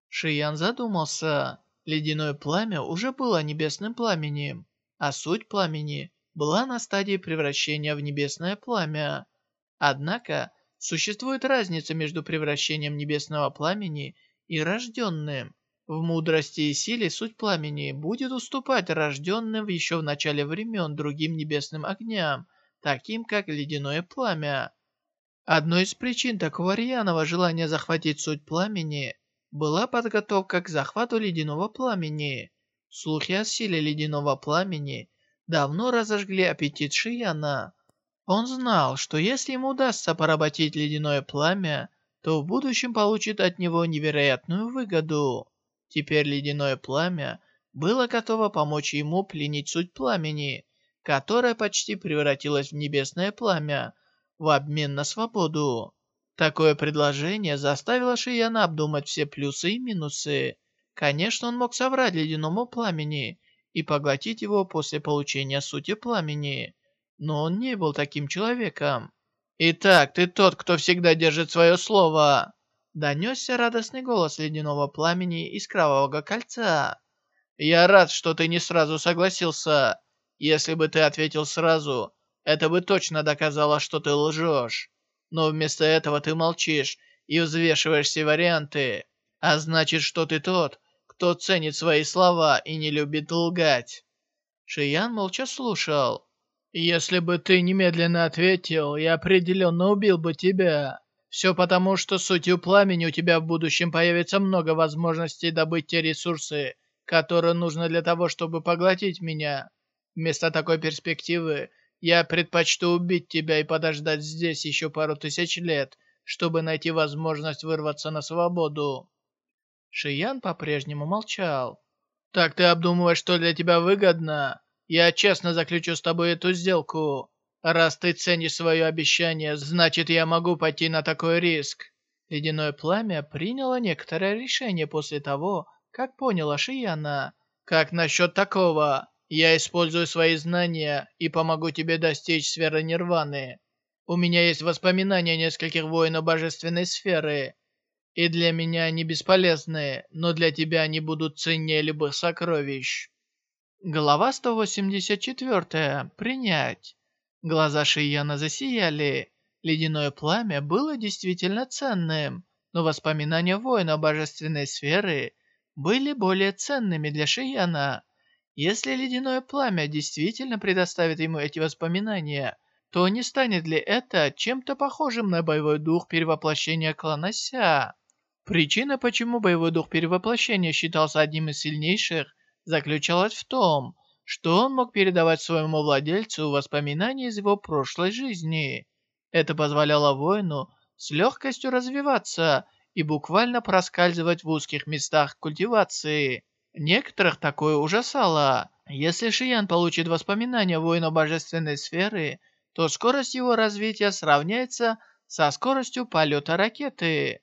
Шиян задумался. Ледяное пламя уже было небесным пламенем, а суть пламени была на стадии превращения в небесное пламя. Однако, существует разница между превращением небесного пламени и рожденным. В мудрости и силе суть пламени будет уступать рожденным еще в начале времен другим небесным огням, таким как ледяное пламя. Одной из причин такого рьяного желания захватить суть пламени была подготовка к захвату ледяного пламени. Слухи о силе ледяного пламени давно разожгли аппетит Шияна. Он знал, что если ему удастся поработить ледяное пламя, то в будущем получит от него невероятную выгоду. Теперь ледяное пламя было готово помочь ему пленить суть пламени, которая почти превратилась в небесное пламя, в обмен на свободу. Такое предложение заставило Шияна обдумать все плюсы и минусы. Конечно, он мог соврать ледяному пламени и поглотить его после получения сути пламени, но он не был таким человеком. «Итак, ты тот, кто всегда держит свое слово!» Донесся радостный голос ледяного пламени из Кровавого Кольца. «Я рад, что ты не сразу согласился. Если бы ты ответил сразу, это бы точно доказало, что ты лжешь. Но вместо этого ты молчишь и взвешиваешь все варианты. А значит, что ты тот, кто ценит свои слова и не любит лгать. Шиян молча слушал. «Если бы ты немедленно ответил, я определенно убил бы тебя. Все потому, что сутью пламени у тебя в будущем появится много возможностей добыть те ресурсы, которые нужны для того, чтобы поглотить меня. Вместо такой перспективы я предпочту убить тебя и подождать здесь еще пару тысяч лет, чтобы найти возможность вырваться на свободу». Шиян по-прежнему молчал. «Так ты обдумываешь, что для тебя выгодно? Я честно заключу с тобой эту сделку. Раз ты ценишь свое обещание, значит, я могу пойти на такой риск». Ледяное пламя приняло некоторое решение после того, как поняло Шияна. «Как насчет такого? Я использую свои знания и помогу тебе достичь сферы Нирваны. У меня есть воспоминания нескольких воинов божественной сферы. И для меня они бесполезны, но для тебя они будут ценнее любых сокровищ. Глава 184. Принять. Глаза Шияна засияли. Ледяное пламя было действительно ценным, но воспоминания воина божественной сферы были более ценными для Шияна. Если ледяное пламя действительно предоставит ему эти воспоминания, то не станет ли это чем-то похожим на боевой дух перевоплощения клана Ся? Причина, почему боевой дух перевоплощения считался одним из сильнейших, заключалась в том, что он мог передавать своему владельцу воспоминания из его прошлой жизни. Это позволяло воину с легкостью развиваться и буквально проскальзывать в узких местах культивации. Некоторых такое ужасало. Если Шиян получит воспоминания воина божественной сферы, то скорость его развития сравняется со скоростью полета ракеты.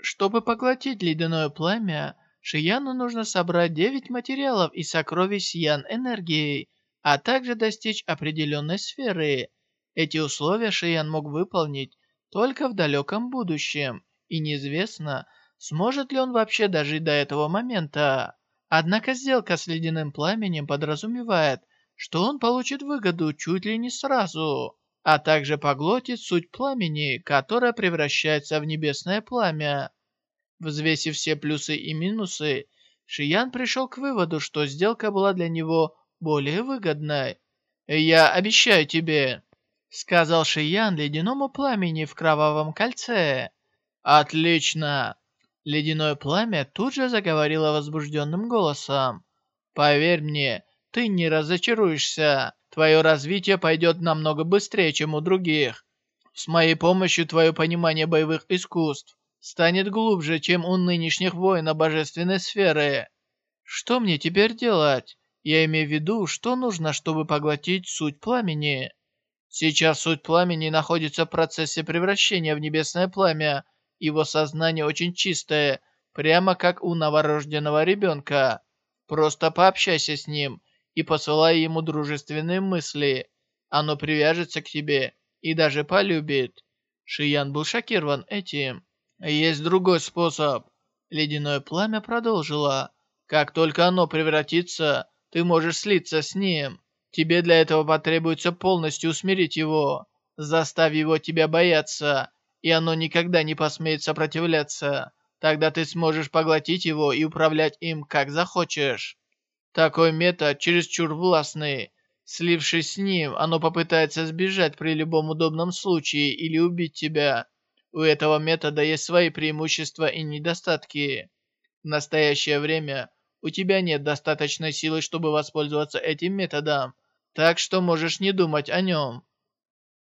Чтобы поглотить ледяное пламя, Шияну нужно собрать 9 материалов и сокровищ Ян энергией, а также достичь определенной сферы. Эти условия Шиян мог выполнить только в далеком будущем, и неизвестно, сможет ли он вообще дожить до этого момента. Однако сделка с ледяным пламенем подразумевает, что он получит выгоду чуть ли не сразу, а также поглотит суть пламени, которая превращается в небесное пламя. Взвесив все плюсы и минусы, Шиян пришел к выводу, что сделка была для него более выгодной. «Я обещаю тебе», — сказал Шиян ледяному пламени в кровавом кольце. «Отлично!» Ледяное пламя тут же заговорило возбужденным голосом. «Поверь мне, ты не разочаруешься. Твое развитие пойдет намного быстрее, чем у других. С моей помощью твое понимание боевых искусств станет глубже, чем у нынешних воинов божественной сферы. Что мне теперь делать? Я имею в виду, что нужно, чтобы поглотить суть пламени. Сейчас суть пламени находится в процессе превращения в небесное пламя. Его сознание очень чистое, прямо как у новорожденного ребенка. Просто пообщайся с ним и посылай ему дружественные мысли. Оно привяжется к тебе и даже полюбит. Шиян был шокирован этим. Есть другой способ. Ледяное пламя продолжило. Как только оно превратится, ты можешь слиться с ним. Тебе для этого потребуется полностью усмирить его. Заставь его тебя бояться, и оно никогда не посмеет сопротивляться. Тогда ты сможешь поглотить его и управлять им, как захочешь. Такой метод чересчур властный. Слившись с ним, оно попытается сбежать при любом удобном случае или убить тебя. У этого метода есть свои преимущества и недостатки. В настоящее время у тебя нет достаточной силы, чтобы воспользоваться этим методом, так что можешь не думать о нем.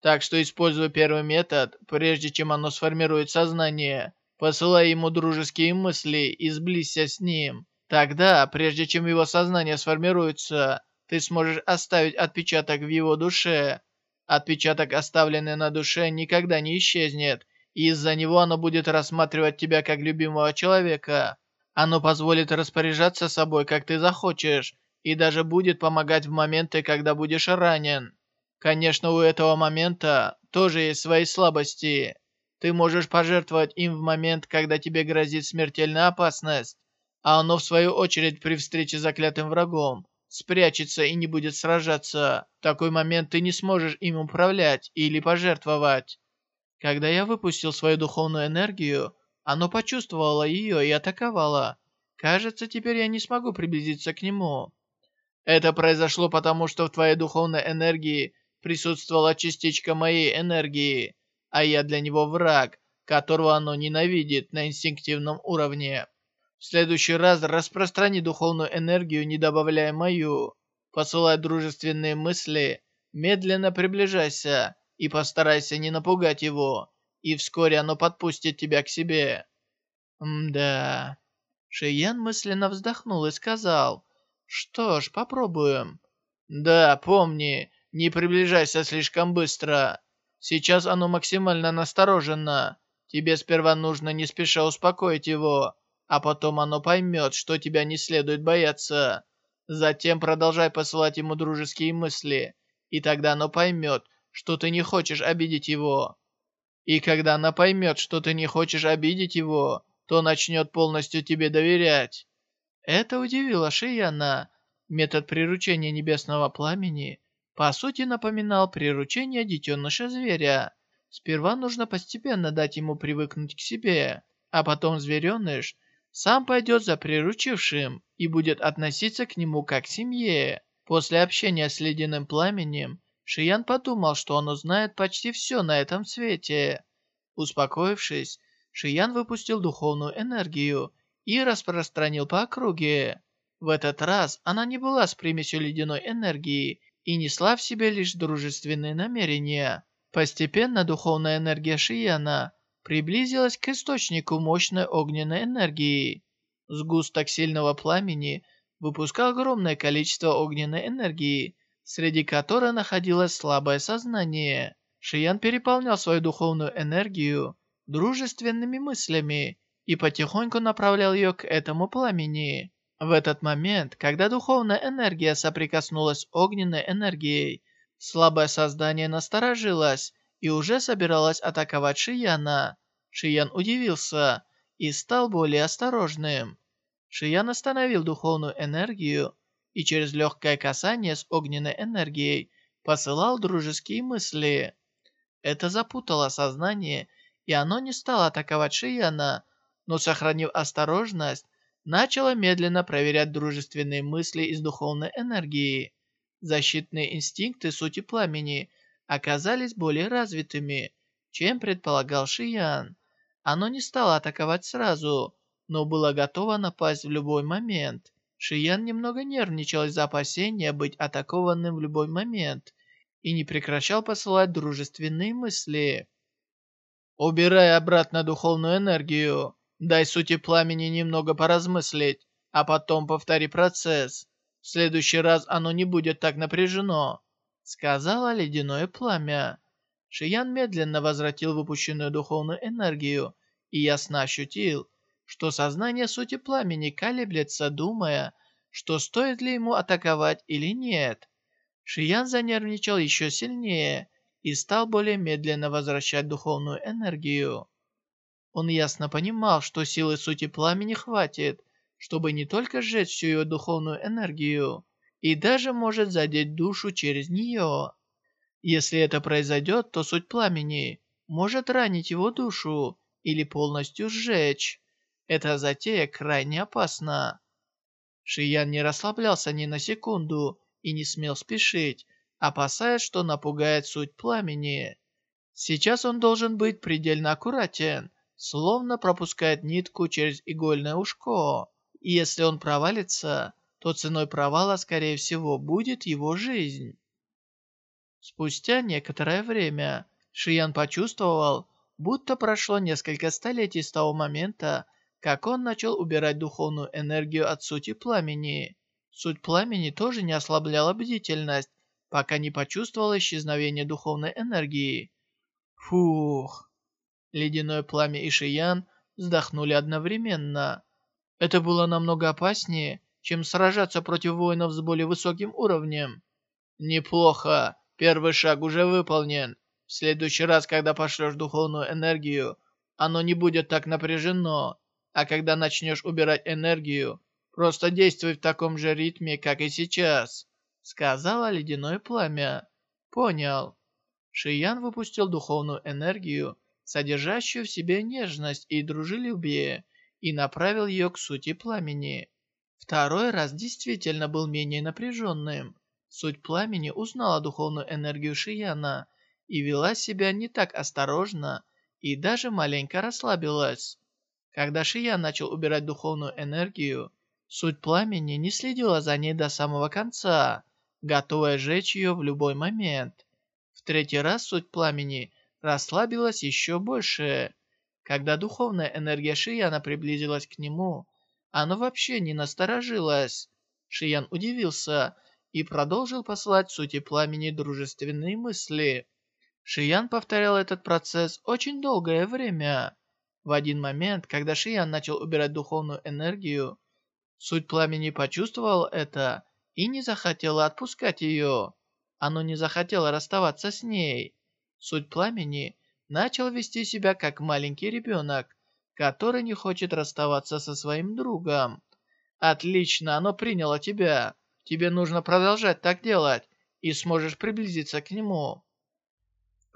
Так что используй первый метод, прежде чем оно сформирует сознание. Посылай ему дружеские мысли и сблизься с ним. Тогда, прежде чем его сознание сформируется, ты сможешь оставить отпечаток в его душе. Отпечаток, оставленный на душе, никогда не исчезнет, из-за него оно будет рассматривать тебя как любимого человека. Оно позволит распоряжаться собой, как ты захочешь, и даже будет помогать в моменты, когда будешь ранен. Конечно, у этого момента тоже есть свои слабости. Ты можешь пожертвовать им в момент, когда тебе грозит смертельная опасность, а оно в свою очередь при встрече с заклятым врагом спрячется и не будет сражаться. В такой момент ты не сможешь им управлять или пожертвовать. Когда я выпустил свою духовную энергию, оно почувствовало ее и атаковало. Кажется, теперь я не смогу приблизиться к нему. Это произошло потому, что в твоей духовной энергии присутствовала частичка моей энергии, а я для него враг, которого оно ненавидит на инстинктивном уровне. В следующий раз распространи духовную энергию, не добавляя мою. Посылай дружественные мысли, медленно приближайся и постарайся не напугать его, и вскоре оно подпустит тебя к себе. Мда. Шиян мысленно вздохнул и сказал, что ж, попробуем. Да, помни, не приближайся слишком быстро. Сейчас оно максимально настороженно. Тебе сперва нужно не спеша успокоить его, а потом оно поймет, что тебя не следует бояться. Затем продолжай посылать ему дружеские мысли, и тогда оно поймет, что ты не хочешь обидеть его. И когда она поймет, что ты не хочешь обидеть его, то начнет полностью тебе доверять. Это удивило Шияна. Метод приручения небесного пламени по сути напоминал приручение детеныша зверя. Сперва нужно постепенно дать ему привыкнуть к себе, а потом звереныш сам пойдет за приручившим и будет относиться к нему как к семье. После общения с ледяным пламенем, Шиян подумал, что он узнает почти все на этом свете. Успокоившись, Шиян выпустил духовную энергию и распространил по округе. В этот раз она не была с примесью ледяной энергии и несла в себе лишь дружественные намерения. Постепенно духовная энергия Шияна приблизилась к источнику мощной огненной энергии. Сгусток сильного пламени выпускал огромное количество огненной энергии, среди которой находилось слабое сознание. Шиян переполнял свою духовную энергию дружественными мыслями и потихоньку направлял ее к этому пламени. В этот момент, когда духовная энергия соприкоснулась с огненной энергией, слабое создание насторожилось и уже собиралось атаковать Шияна. Шиян удивился и стал более осторожным. Шиян остановил духовную энергию и через легкое касание с огненной энергией посылал дружеские мысли. Это запутало сознание, и оно не стало атаковать Шияна, но, сохранив осторожность, начало медленно проверять дружественные мысли из духовной энергии. Защитные инстинкты сути пламени оказались более развитыми, чем предполагал Шиян. Оно не стало атаковать сразу, но было готово напасть в любой момент. Шиян немного нервничал из-за опасения быть атакованным в любой момент и не прекращал посылать дружественные мысли. «Убирай обратно духовную энергию. Дай сути пламени немного поразмыслить, а потом повтори процесс. В следующий раз оно не будет так напряжено», — сказала ледяное пламя. Шиян медленно возвратил выпущенную духовную энергию и ясно ощутил, что сознание сути пламени колеблется, думая, что стоит ли ему атаковать или нет. Шиян занервничал еще сильнее и стал более медленно возвращать духовную энергию. Он ясно понимал, что силы сути пламени хватит, чтобы не только сжечь всю ее духовную энергию, и даже может задеть душу через нее. Если это произойдет, то суть пламени может ранить его душу или полностью сжечь. Эта затея крайне опасна. Шиян не расслаблялся ни на секунду и не смел спешить, опасаясь, что напугает суть пламени. Сейчас он должен быть предельно аккуратен, словно пропускает нитку через игольное ушко. И если он провалится, то ценой провала, скорее всего, будет его жизнь. Спустя некоторое время Шиян почувствовал, будто прошло несколько столетий с того момента, как он начал убирать духовную энергию от сути пламени. Суть пламени тоже не ослабляла бдительность, пока не почувствовала исчезновение духовной энергии. Фух. Ледяное пламя и Шиян вздохнули одновременно. Это было намного опаснее, чем сражаться против воинов с более высоким уровнем. Неплохо. Первый шаг уже выполнен. В следующий раз, когда пошлешь духовную энергию, оно не будет так напряжено. А когда начнешь убирать энергию, просто действуй в таком же ритме, как и сейчас», — сказала ледяное пламя. «Понял». Шиян выпустил духовную энергию, содержащую в себе нежность и дружелюбие, и направил ее к сути пламени. Второй раз действительно был менее напряженным. Суть пламени узнала духовную энергию Шияна и вела себя не так осторожно и даже маленько расслабилась. Когда Шия начал убирать духовную энергию, суть пламени не следила за ней до самого конца, готовая сжечь ее в любой момент. В третий раз суть пламени расслабилась еще больше. Когда духовная энергия Шияна приблизилась к нему, оно вообще не насторожилось. Шиян удивился и продолжил посылать сути пламени дружественные мысли. Шиян повторял этот процесс очень долгое время. В один момент, когда Шиян начал убирать духовную энергию, суть пламени почувствовал это и не захотела отпускать ее. Оно не захотело расставаться с ней. Суть пламени начал вести себя как маленький ребенок, который не хочет расставаться со своим другом. «Отлично, оно приняло тебя. Тебе нужно продолжать так делать, и сможешь приблизиться к нему».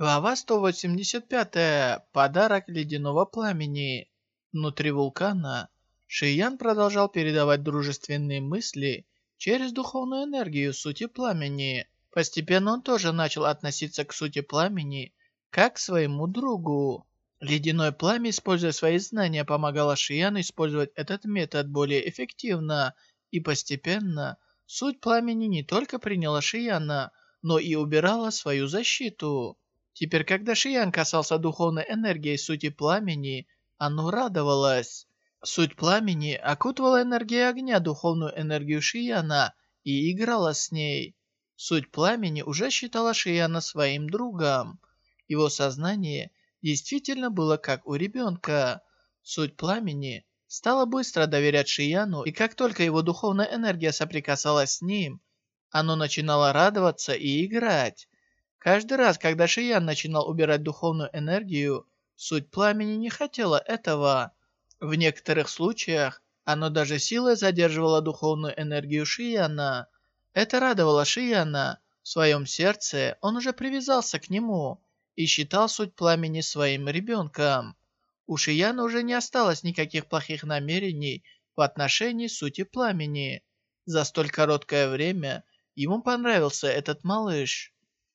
Глава 185. Подарок ледяного пламени. Внутри вулкана Шиян продолжал передавать дружественные мысли через духовную энергию сути пламени. Постепенно он тоже начал относиться к сути пламени как к своему другу. Ледяное пламя, используя свои знания, помогало Шияну использовать этот метод более эффективно, и постепенно суть пламени не только приняла Шияна, но и убирала свою защиту. Теперь, когда Шиян касался духовной энергии сути пламени, оно радовалось. Суть пламени окутывала энергией огня духовную энергию Шияна и играла с ней. Суть пламени уже считала Шияна своим другом. Его сознание действительно было как у ребенка. Суть пламени стала быстро доверять Шияну, и как только его духовная энергия соприкасалась с ним, оно начинало радоваться и играть. Каждый раз, когда Шиян начинал убирать духовную энергию, суть пламени не хотела этого. В некоторых случаях оно даже силой задерживало духовную энергию Шияна. Это радовало Шияна. В своем сердце он уже привязался к нему и считал суть пламени своим ребенком. У Шияна уже не осталось никаких плохих намерений в отношении сути пламени. За столь короткое время ему понравился этот малыш.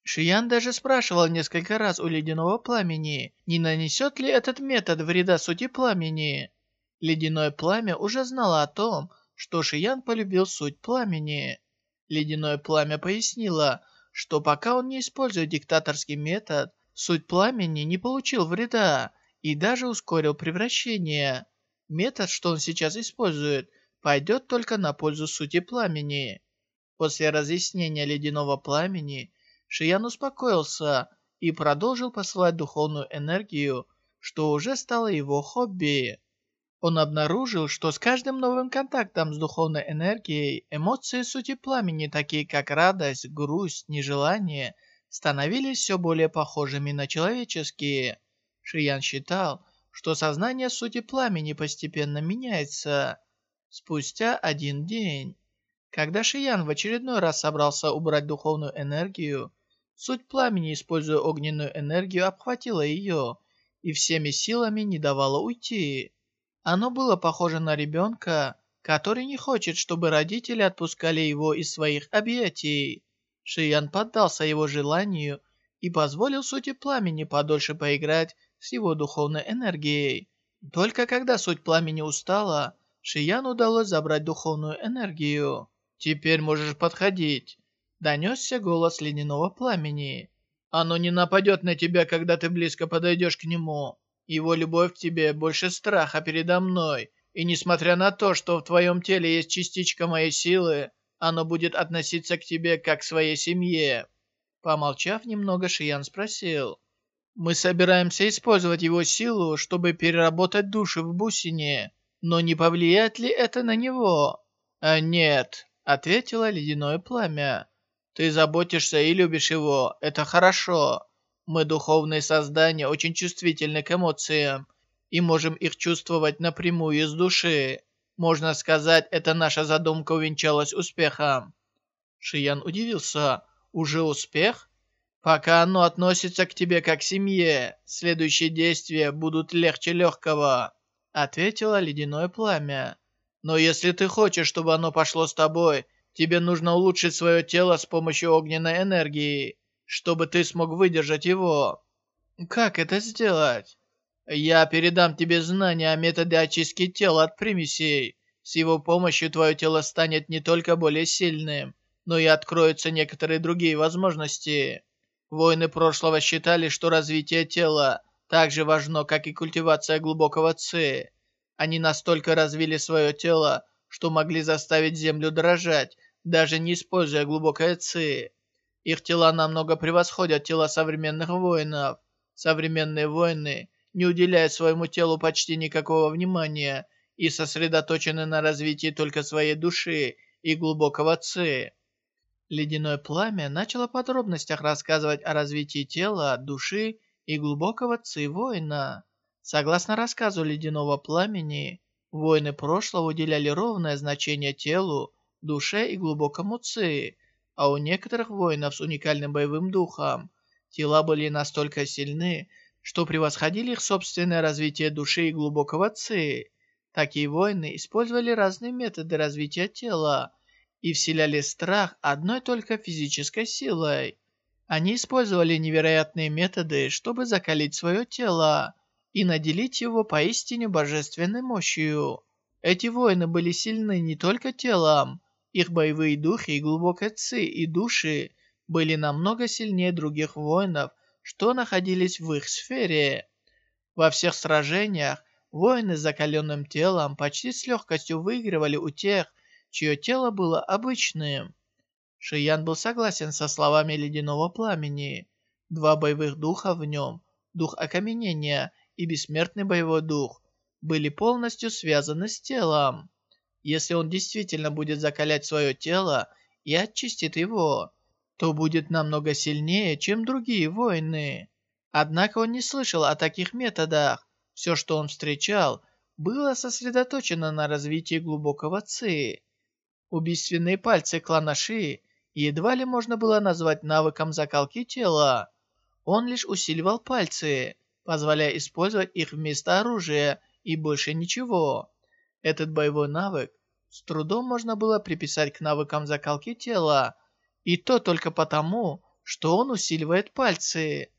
Шиян даже спрашивал несколько раз у ледяного пламени, не нанесет ли этот метод вреда сути пламени. Ледяное пламя уже знало о том, что Шиян полюбил суть пламени. Ледяное пламя пояснило, что пока он не использует диктаторский метод, суть пламени не получил вреда и даже ускорил превращение. Метод, что он сейчас использует, пойдет только на пользу сути пламени. После разъяснения ледяного пламени, Шиян успокоился и продолжил посылать духовную энергию, что уже стало его хобби. Он обнаружил, что с каждым новым контактом с духовной энергией эмоции сути пламени, такие как радость, грусть, нежелание, становились все более похожими на человеческие. Шиян считал, что сознание сути пламени постепенно меняется. Спустя один день, когда Шиян в очередной раз собрался убрать духовную энергию, Суть пламени, используя огненную энергию, обхватила ее и всеми силами не давала уйти. Оно было похоже на ребенка, который не хочет, чтобы родители отпускали его из своих объятий. Шиян поддался его желанию и позволил сути пламени подольше поиграть с его духовной энергией. Только когда суть пламени устала, Шиян удалось забрать духовную энергию. «Теперь можешь подходить», Донесся голос ледяного пламени. «Оно не нападет на тебя, когда ты близко подойдешь к нему. Его любовь к тебе больше страха передо мной, и несмотря на то, что в твоем теле есть частичка моей силы, оно будет относиться к тебе как к своей семье». Помолчав немного, Шиян спросил. «Мы собираемся использовать его силу, чтобы переработать души в бусине, но не повлияет ли это на него?» «А нет», — ответило ледяное пламя. Ты заботишься и любишь его. Это хорошо. Мы, духовные создания, очень чувствительны к эмоциям и можем их чувствовать напрямую из души. Можно сказать, это наша задумка увенчалась успехом. Шиян удивился. Уже успех? Пока оно относится к тебе как к семье, следующие действия будут легче легкого, ответило ледяное пламя. Но если ты хочешь, чтобы оно пошло с тобой, Тебе нужно улучшить свое тело с помощью огненной энергии, чтобы ты смог выдержать его. Как это сделать? Я передам тебе знания о методе очистки тела от примесей. С его помощью твое тело станет не только более сильным, но и откроются некоторые другие возможности. Воины прошлого считали, что развитие тела так же важно, как и культивация глубокого ци. Они настолько развили свое тело, что могли заставить землю дрожать даже не используя глубокое ци. Их тела намного превосходят тела современных воинов. Современные воины не уделяют своему телу почти никакого внимания и сосредоточены на развитии только своей души и глубокого ци. Ледяное пламя начало в подробностях рассказывать о развитии тела, души и глубокого ци воина. Согласно рассказу ледяного пламени, воины прошлого уделяли ровное значение телу, душе и глубокому ци, а у некоторых воинов с уникальным боевым духом тела были настолько сильны, что превосходили их собственное развитие души и глубокого ци. Такие воины использовали разные методы развития тела и вселяли страх одной только физической силой. Они использовали невероятные методы, чтобы закалить свое тело и наделить его поистине божественной мощью. Эти воины были сильны не только телом, их боевые духи и глубокие ци и души были намного сильнее других воинов, что находились в их сфере. Во всех сражениях воины с закаленным телом почти с легкостью выигрывали у тех, чье тело было обычным. Шиян был согласен со словами ледяного пламени. Два боевых духа в нем, дух окаменения и бессмертный боевой дух, были полностью связаны с телом. Если он действительно будет закалять свое тело и очистит его, то будет намного сильнее, чем другие воины. Однако он не слышал о таких методах. Все, что он встречал, было сосредоточено на развитии глубокого ци. Убийственные пальцы клана Ши едва ли можно было назвать навыком закалки тела. Он лишь усиливал пальцы, позволяя использовать их вместо оружия и больше ничего. Этот боевой навык с трудом можно было приписать к навыкам закалки тела, и то только потому, что он усиливает пальцы.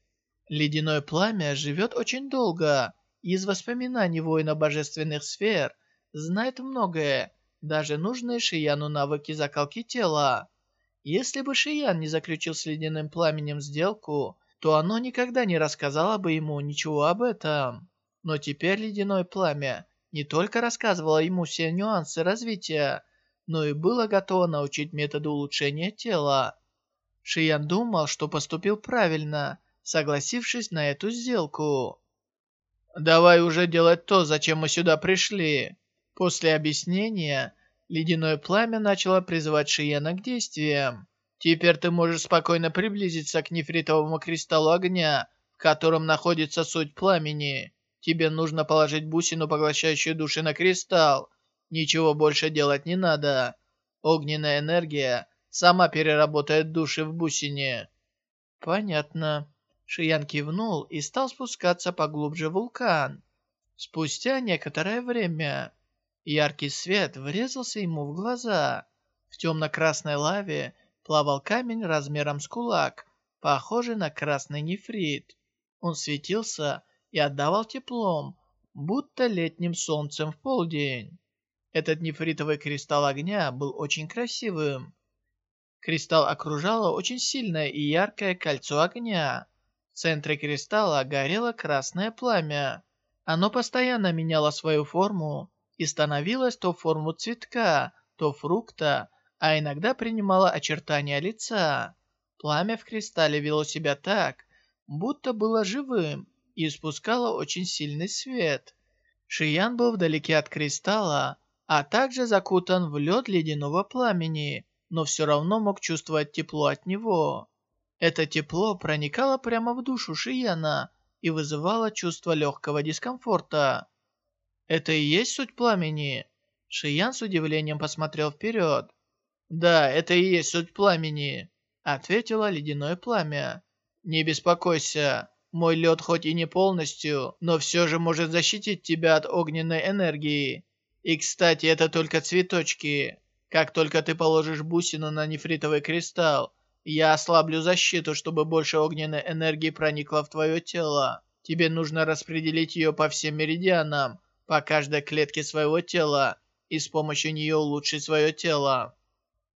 Ледяное пламя живет очень долго, и из воспоминаний воина божественных сфер знает многое, даже нужные Шияну навыки закалки тела. Если бы Шиян не заключил с ледяным пламенем сделку, то оно никогда не рассказало бы ему ничего об этом. Но теперь ледяное пламя не только рассказывало ему все нюансы развития, но и было готово научить методу улучшения тела. Шиян думал, что поступил правильно, согласившись на эту сделку. «Давай уже делать то, зачем мы сюда пришли». После объяснения, ледяное пламя начало призывать Шияна к действиям. Теперь ты можешь спокойно приблизиться к нефритовому кристаллу огня, в котором находится суть пламени. Тебе нужно положить бусину, поглощающую души на кристалл. Ничего больше делать не надо. Огненная энергия сама переработает души в бусине. Понятно. Шиян кивнул и стал спускаться поглубже в вулкан. Спустя некоторое время яркий свет врезался ему в глаза. В темно-красной лаве плавал камень размером с кулак, похожий на красный нефрит. Он светился и отдавал теплом, будто летним солнцем в полдень. Этот нефритовый кристалл огня был очень красивым. Кристалл окружало очень сильное и яркое кольцо огня. В центре кристалла горело красное пламя. Оно постоянно меняло свою форму и становилось то в форму цветка, то фрукта, а иногда принимала очертания лица. Пламя в кристалле вело себя так, будто было живым и испускало очень сильный свет. Шиян был вдалеке от кристалла, а также закутан в лед ледяного пламени, но все равно мог чувствовать тепло от него. Это тепло проникало прямо в душу Шияна и вызывало чувство легкого дискомфорта. Это и есть суть пламени? Шиян с удивлением посмотрел вперед. «Да, это и есть суть пламени», — ответило ледяное пламя. «Не беспокойся, мой лед хоть и не полностью, но все же может защитить тебя от огненной энергии. И, кстати, это только цветочки. Как только ты положишь бусину на нефритовый кристалл, я ослаблю защиту, чтобы больше огненной энергии проникло в твое тело. Тебе нужно распределить ее по всем меридианам, по каждой клетке своего тела, и с помощью нее улучшить свое тело.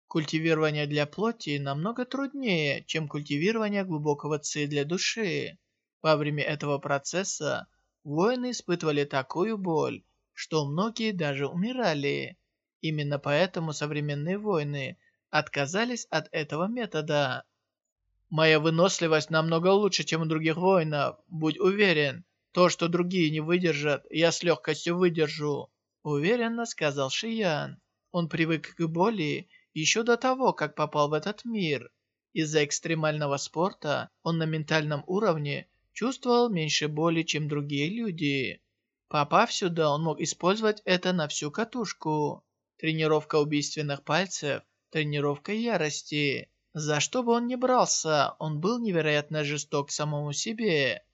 Культивирование для плоти намного труднее, чем культивирование глубокого ци для души. Во время этого процесса воины испытывали такую боль, что многие даже умирали. Именно поэтому современные воины отказались от этого метода. Моя выносливость намного лучше, чем у других воинов, будь уверен. То, что другие не выдержат, я с легкостью выдержу. Уверенно сказал Шиян. Он привык к боли еще до того, как попал в этот мир. Из-за экстремального спорта он на ментальном уровне чувствовал меньше боли, чем другие люди. Попав сюда, он мог использовать это на всю катушку. Тренировка убийственных пальцев, тренировка ярости. За что бы он ни брался, он был невероятно жесток к самому себе.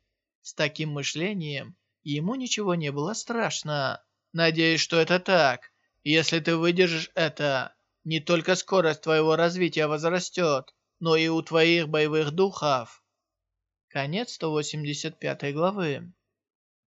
С таким мышлением ему ничего не было страшно. Надеюсь, что это так. Если ты выдержишь это, не только скорость твоего развития возрастет, но и у твоих боевых духов. Конец 185 главы.